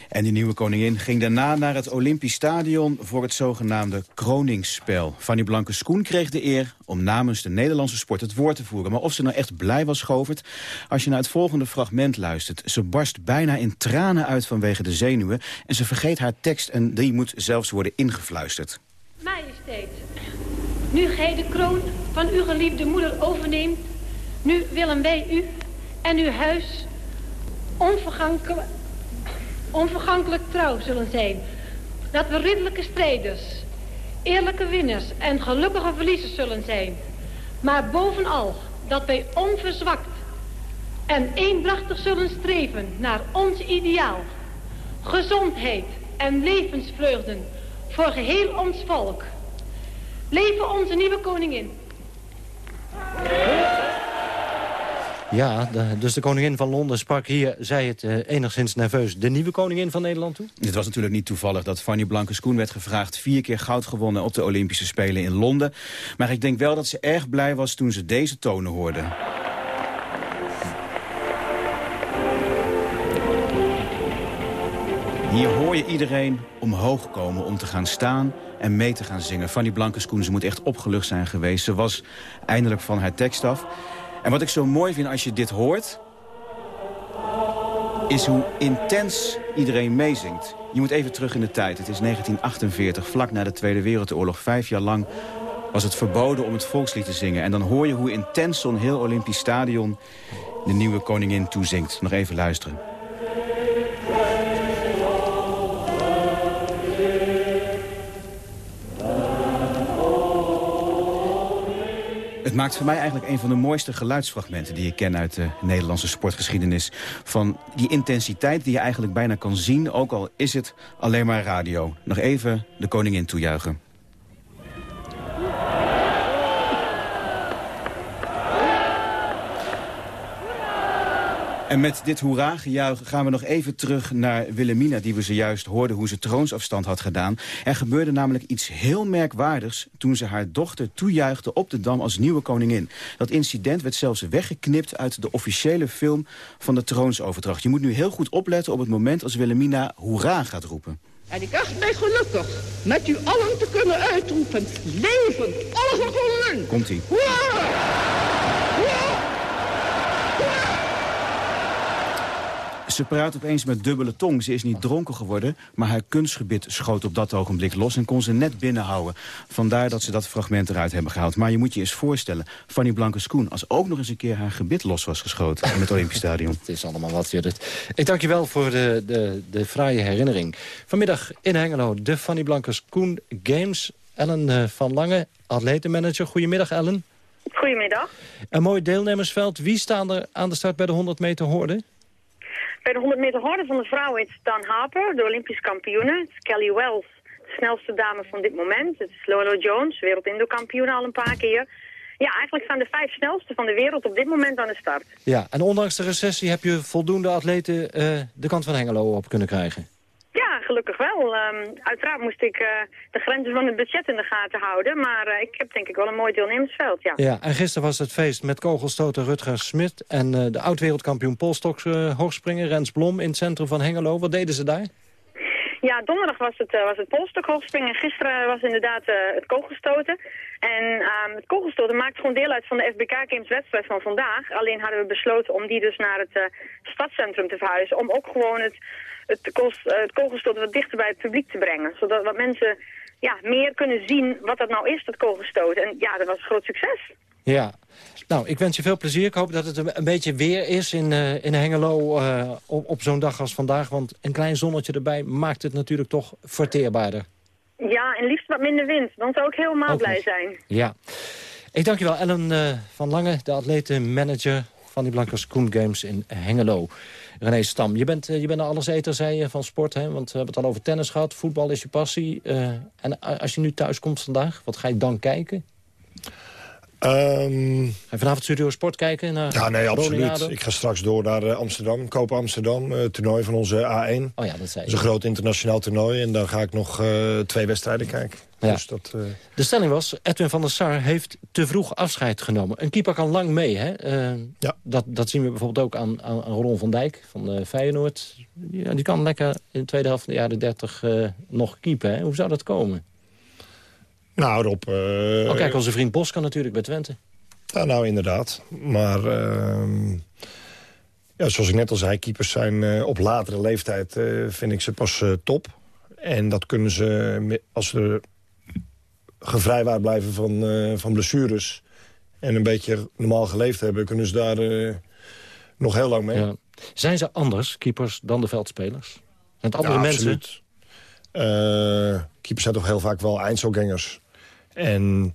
En die nieuwe koningin ging daarna naar het Olympisch Stadion voor het zogenaamde kroningsspel. Fanny Blanke-Schoen kreeg de eer om namens de Nederlandse sport het woord te voeren. Maar of ze nou echt blij was, Govert, als je naar het volgende fragment luistert. Ze barst bijna in tranen uit vanwege de zenuwen en ze vergeet haar tekst en die moet zelfs worden ingefluisterd. Majesteit, nu gij de kroon van uw geliefde moeder overneemt, nu willen wij u en uw huis onvergankelijk onvergankelijk trouw zullen zijn. Dat we ridderlijke strijders, eerlijke winnaars en gelukkige verliezers zullen zijn. Maar bovenal dat wij onverzwakt en eendrachtig zullen streven naar ons ideaal. Gezondheid en levensvreugden voor geheel ons volk. Leven onze nieuwe koningin. Ja, dus de koningin van Londen sprak hier, zei het uh, enigszins nerveus... de nieuwe koningin van Nederland toe? Het was natuurlijk niet toevallig dat Fanny Blankers-Koen werd gevraagd... vier keer goud gewonnen op de Olympische Spelen in Londen. Maar ik denk wel dat ze erg blij was toen ze deze tonen hoorde. Hier hoor je iedereen omhoog komen om te gaan staan en mee te gaan zingen. Fanny Blankers-Koen, ze moet echt opgelucht zijn geweest. Ze was eindelijk van haar tekst af. En wat ik zo mooi vind als je dit hoort... is hoe intens iedereen meezingt. Je moet even terug in de tijd. Het is 1948, vlak na de Tweede Wereldoorlog. Vijf jaar lang was het verboden om het volkslied te zingen. En dan hoor je hoe intens zo'n heel Olympisch stadion... de nieuwe koningin toezingt. Nog even luisteren. Het maakt voor mij eigenlijk een van de mooiste geluidsfragmenten... die ik ken uit de Nederlandse sportgeschiedenis. Van die intensiteit die je eigenlijk bijna kan zien... ook al is het alleen maar radio. Nog even de koningin toejuichen. En met dit hoera-gejuich gaan we nog even terug naar Wilhelmina... die we zojuist hoorden hoe ze troonsafstand had gedaan. Er gebeurde namelijk iets heel merkwaardigs... toen ze haar dochter toejuichte op de Dam als nieuwe koningin. Dat incident werd zelfs weggeknipt uit de officiële film van de troonsoverdracht. Je moet nu heel goed opletten op het moment als Wilhelmina hoera gaat roepen. En ik acht mij gelukkig met u allen te kunnen uitroepen. Leven Groenen! Komt-ie. Ze praat opeens met dubbele tong. Ze is niet dronken geworden, maar haar kunstgebit schoot op dat ogenblik los... en kon ze net binnenhouden. Vandaar dat ze dat fragment eruit hebben gehaald. Maar je moet je eens voorstellen, Fanny Blankers-Koen... als ook nog eens een keer haar gebit los was geschoten in het Olympisch Stadion. Het is allemaal wat, Judith. Ik dank je wel voor de, de, de fraaie herinnering. Vanmiddag in Hengelo de Fanny Blankers-Koen Games. Ellen uh, van Lange, atletenmanager. Goedemiddag, Ellen. Goedemiddag. Een mooi deelnemersveld. Wie staan er aan de start bij de 100 meter horde? Bij de 100 meter horde van de vrouwen is Dan Harper, de Olympisch kampioene. Het is Kelly Wells, de snelste dame van dit moment. Het is Lolo Jones, wereld kampioen al een paar keer. Ja, eigenlijk staan de vijf snelste van de wereld op dit moment aan de start. Ja, en ondanks de recessie heb je voldoende atleten uh, de kant van Hengelo op kunnen krijgen? Gelukkig wel. Um, uiteraard moest ik uh, de grenzen van het budget in de gaten houden. Maar uh, ik heb denk ik wel een mooi deelnemersveld, ja. Ja, en gisteren was het feest met kogelstoter Rutger Smit... en uh, de oud-wereldkampioen polstoks hoogspringen, Rens Blom... in het centrum van Hengelo. Wat deden ze daar? Ja, donderdag was het, was het polstok hoogspringen. Gisteren was inderdaad het kogelstoten. En um, het kogelstoten maakt gewoon deel uit van de FBK Games wedstrijd van vandaag. Alleen hadden we besloten om die dus naar het stadscentrum te verhuizen. Om ook gewoon het het, kost, het kogelstoten wat dichter bij het publiek te brengen. Zodat wat mensen ja, meer kunnen zien wat dat nou is, dat kogelstoten. En ja, dat was een groot succes. Ja, nou, ik wens je veel plezier. Ik hoop dat het een, beetje weer is in, uh, in Hengelo uh, op, op zo'n dag als vandaag. Want een klein zonnetje erbij maakt het natuurlijk toch verteerbaarder. Ja, en liefst wat minder wind. Dan zou ik helemaal blij zijn. Ja. Ik dank je wel, Ellen uh, van Lange, de atletenmanager van die Blankers Koen Games in Hengelo. René Stam, je bent, eh, je bent een alleseter, zei je, van sport. Hè? Want we hebben het al over tennis gehad. Voetbal is je passie. Uh, en als je nu thuis komt vandaag, wat ga je dan kijken? Um, ga je vanavond Studio Sport kijken? Naar ja, nee, absoluut. Ik ga straks door naar uh, Amsterdam, Kopen Amsterdam. Uh, toernooi van onze A1. Oh ja, dat zei. Dat is een groot internationaal toernooi. En dan ga ik nog uh, twee wedstrijden kijken. Ja. Dus dat, De stelling was, Edwin van der Sar heeft te vroeg afscheid genomen. Een keeper kan lang mee, hè? ja. dat, dat zien we bijvoorbeeld ook aan, aan, aan Ron van Dijk van Feyenoord. Ja, die kan lekker in de tweede helft van de jaren 30 nog keepen. Hè? Hoe zou dat komen? Nou, Rob... Uh, oh, kijk, onze vriend Bos kan natuurlijk bij Twente. Ja, nou, inderdaad. Maar uh, ja, zoals ik net al zei, keepers zijn uh, op latere leeftijd... Uh, vind ik ze pas top. En dat kunnen ze, als ze gevrijwaard blijven van, van blessures... en een beetje normaal geleefd hebben... kunnen ze daar nog heel lang mee. Ja. Zijn ze anders, keepers, dan de veldspelers? Met andere Ja, mensen? absoluut. Eh, keepers zijn toch heel vaak wel eindselgangers. En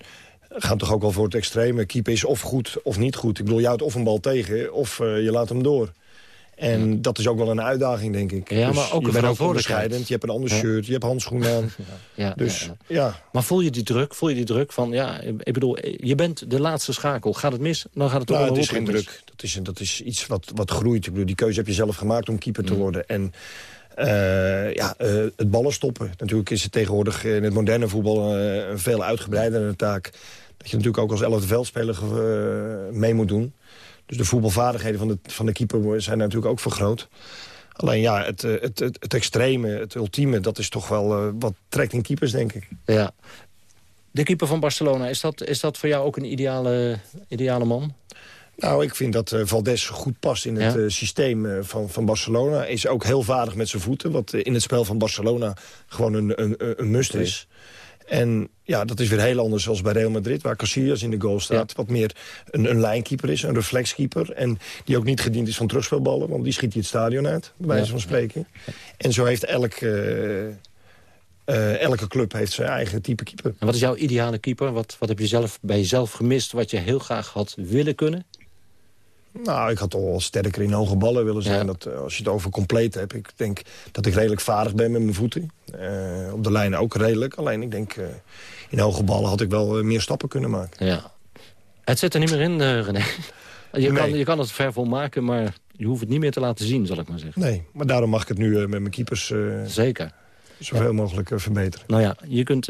gaan toch ook wel voor het extreme. Keeper is of goed of niet goed. Ik bedoel, je houdt of een bal tegen of eh, je laat hem door. En dat is ook wel een uitdaging, denk ik. Ja, Dus maar ook je een bent ook onderscheidend. Je hebt een ander shirt, je hebt handschoenen aan. Ja, dus ja, ja. Maar voel je die druk? Voel je die druk van, ja, ik bedoel, je bent de laatste schakel. Gaat het mis, dan gaat het toch Nou, wel het is geen druk. Dat is, dat is iets wat, wat groeit. Ik bedoel, die keuze heb je zelf gemaakt om keeper Mm. te worden. En eh, ja, eh, het ballen stoppen. Natuurlijk is het tegenwoordig in het moderne voetbal eh, een veel uitgebreidere taak. Dat je natuurlijk ook als elfde veldspeler mee moet doen. Dus de voetbalvaardigheden van de, van de keeper zijn natuurlijk ook vergroot. Alleen ja, het, het, het, het extreme, het ultieme, dat is toch wel wat trekt in keepers, denk ik. Ja. De keeper van Barcelona, is dat, is dat voor jou ook een ideale, ideale man? Nou, ik vind dat eh, Valdes goed past in het Ja? eh, systeem eh, van, van Barcelona. Is ook heel vaardig met zijn voeten. Wat in het spel van Barcelona gewoon een, een, een must is. En ja, dat is weer heel anders als bij Real Madrid... waar Casillas in de goal staat. Wat meer een, een lijnkeeper is, een reflexkeeper. En die ook niet gediend is van terugspelballen. Want die schiet hij het stadion uit, bij wijze Ja. van spreken. En zo heeft elk, elke club heeft zijn eigen type keeper. En wat is jouw ideale keeper? Wat, wat heb je zelf bij jezelf gemist wat je heel graag had willen kunnen? Nou, ik had toch wel sterker in hoge ballen willen zijn. Dat, eh, als je het over compleet hebt. Ik denk dat ik redelijk vaardig ben met mijn voeten. Eh, op de lijn ook redelijk. Alleen ik denk, eh, in hoge ballen had ik wel meer stappen kunnen maken. Ja. Het zit er niet meer in, René. Je, Nee. kan, je kan het ver vol maken, maar je hoeft het niet meer te laten zien, zal ik maar zeggen. Nee, maar daarom mag ik het nu met mijn keepers... Zeker. Zoveel mogelijk verbeteren. Nou ja, je kunt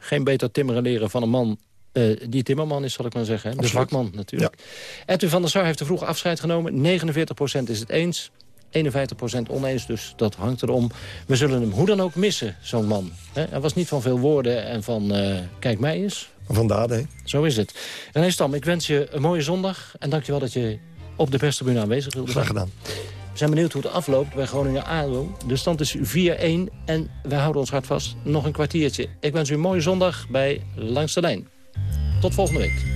geen beter timmeren leren van een man eh, die timmerman is, zal ik maar zeggen. Hè? De Absoluut. vakman natuurlijk. Edwin van der Sar heeft te vroeg afscheid genomen. 49% is het eens, 51% oneens, dus dat hangt erom. We zullen hem hoe dan ook missen, zo'n man. Hè? Hij was niet van veel woorden en van eh, kijk mij eens. Vandaar, hè? Zo is het. René Stam, ik wens je een mooie zondag. En dankjewel dat je op de perstribune aanwezig wilde zijn. Graag gedaan. We zijn benieuwd hoe het afloopt bij Groningen-ADO. De stand is 4-1 en wij houden ons hart vast. Nog een kwartiertje. Ik wens u een mooie zondag bij Langs de Lijn. Tot volgende week.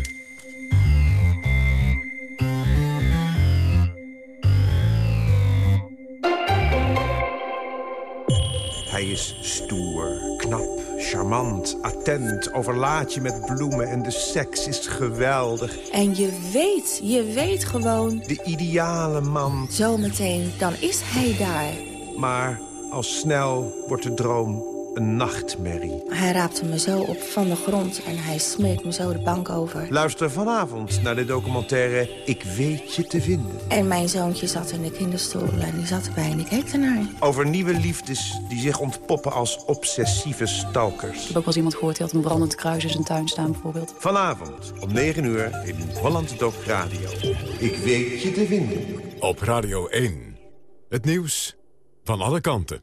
Hij is stoer, knap, charmant, attent, overlaat je met bloemen en de seks is geweldig. En je weet, je weet gewoon... De ideale man. Zometeen, dan is hij daar. Maar al snel wordt de droom een nachtmerrie. Hij raapte me zo op van de grond en hij smeet me zo de bank over. Luister vanavond naar de documentaire Ik weet je te vinden. En mijn zoontje zat in de kinderstoel en die zat erbij en ik keek ernaar. Over nieuwe liefdes die zich ontpoppen als obsessieve stalkers. Ik heb ook wel eens iemand gehoord die had een brandend kruis in zijn tuin staan bijvoorbeeld. Vanavond om 9 uur in Holland Doc Radio. Ik weet je te vinden. Op Radio 1. Het nieuws van alle kanten.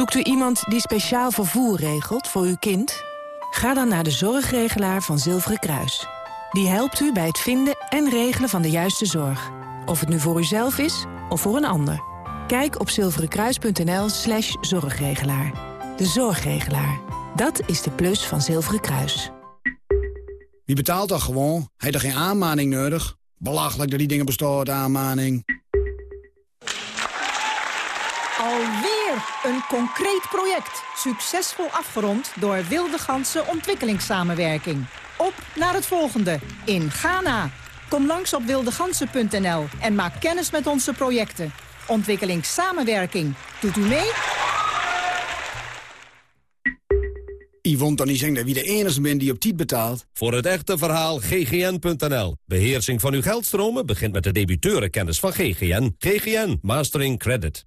Zoekt u iemand die speciaal vervoer regelt voor uw kind? Ga dan naar de zorgregelaar van Zilveren Kruis. Die helpt u bij het vinden en regelen van de juiste zorg. Of het nu voor uzelf is of voor een ander. Kijk op zilverenkruis.nl slash zorgregelaar. De zorgregelaar. Dat is de plus van Zilveren Kruis. Wie betaalt dat gewoon? Heeft er geen aanmaning nodig? Belachelijk dat die dingen bestaat, aanmaning. Alweer een concreet project. Succesvol afgerond door Wilde Ganse Ontwikkelingssamenwerking. Op naar het volgende in Ghana. Kom langs op wildegansen.nl en maak kennis met onze projecten. Ontwikkelingssamenwerking. Doet u mee? Yvonne niet zeggen dat wie de enige bent die op tijd betaalt? Voor het echte verhaal ggn.nl. Beheersing van uw geldstromen begint met de debiteurenkennis van GGN. GGN Mastering Credit.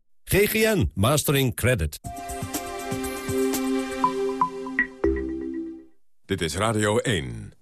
GGN Mastering Credit. Dit is Radio 1.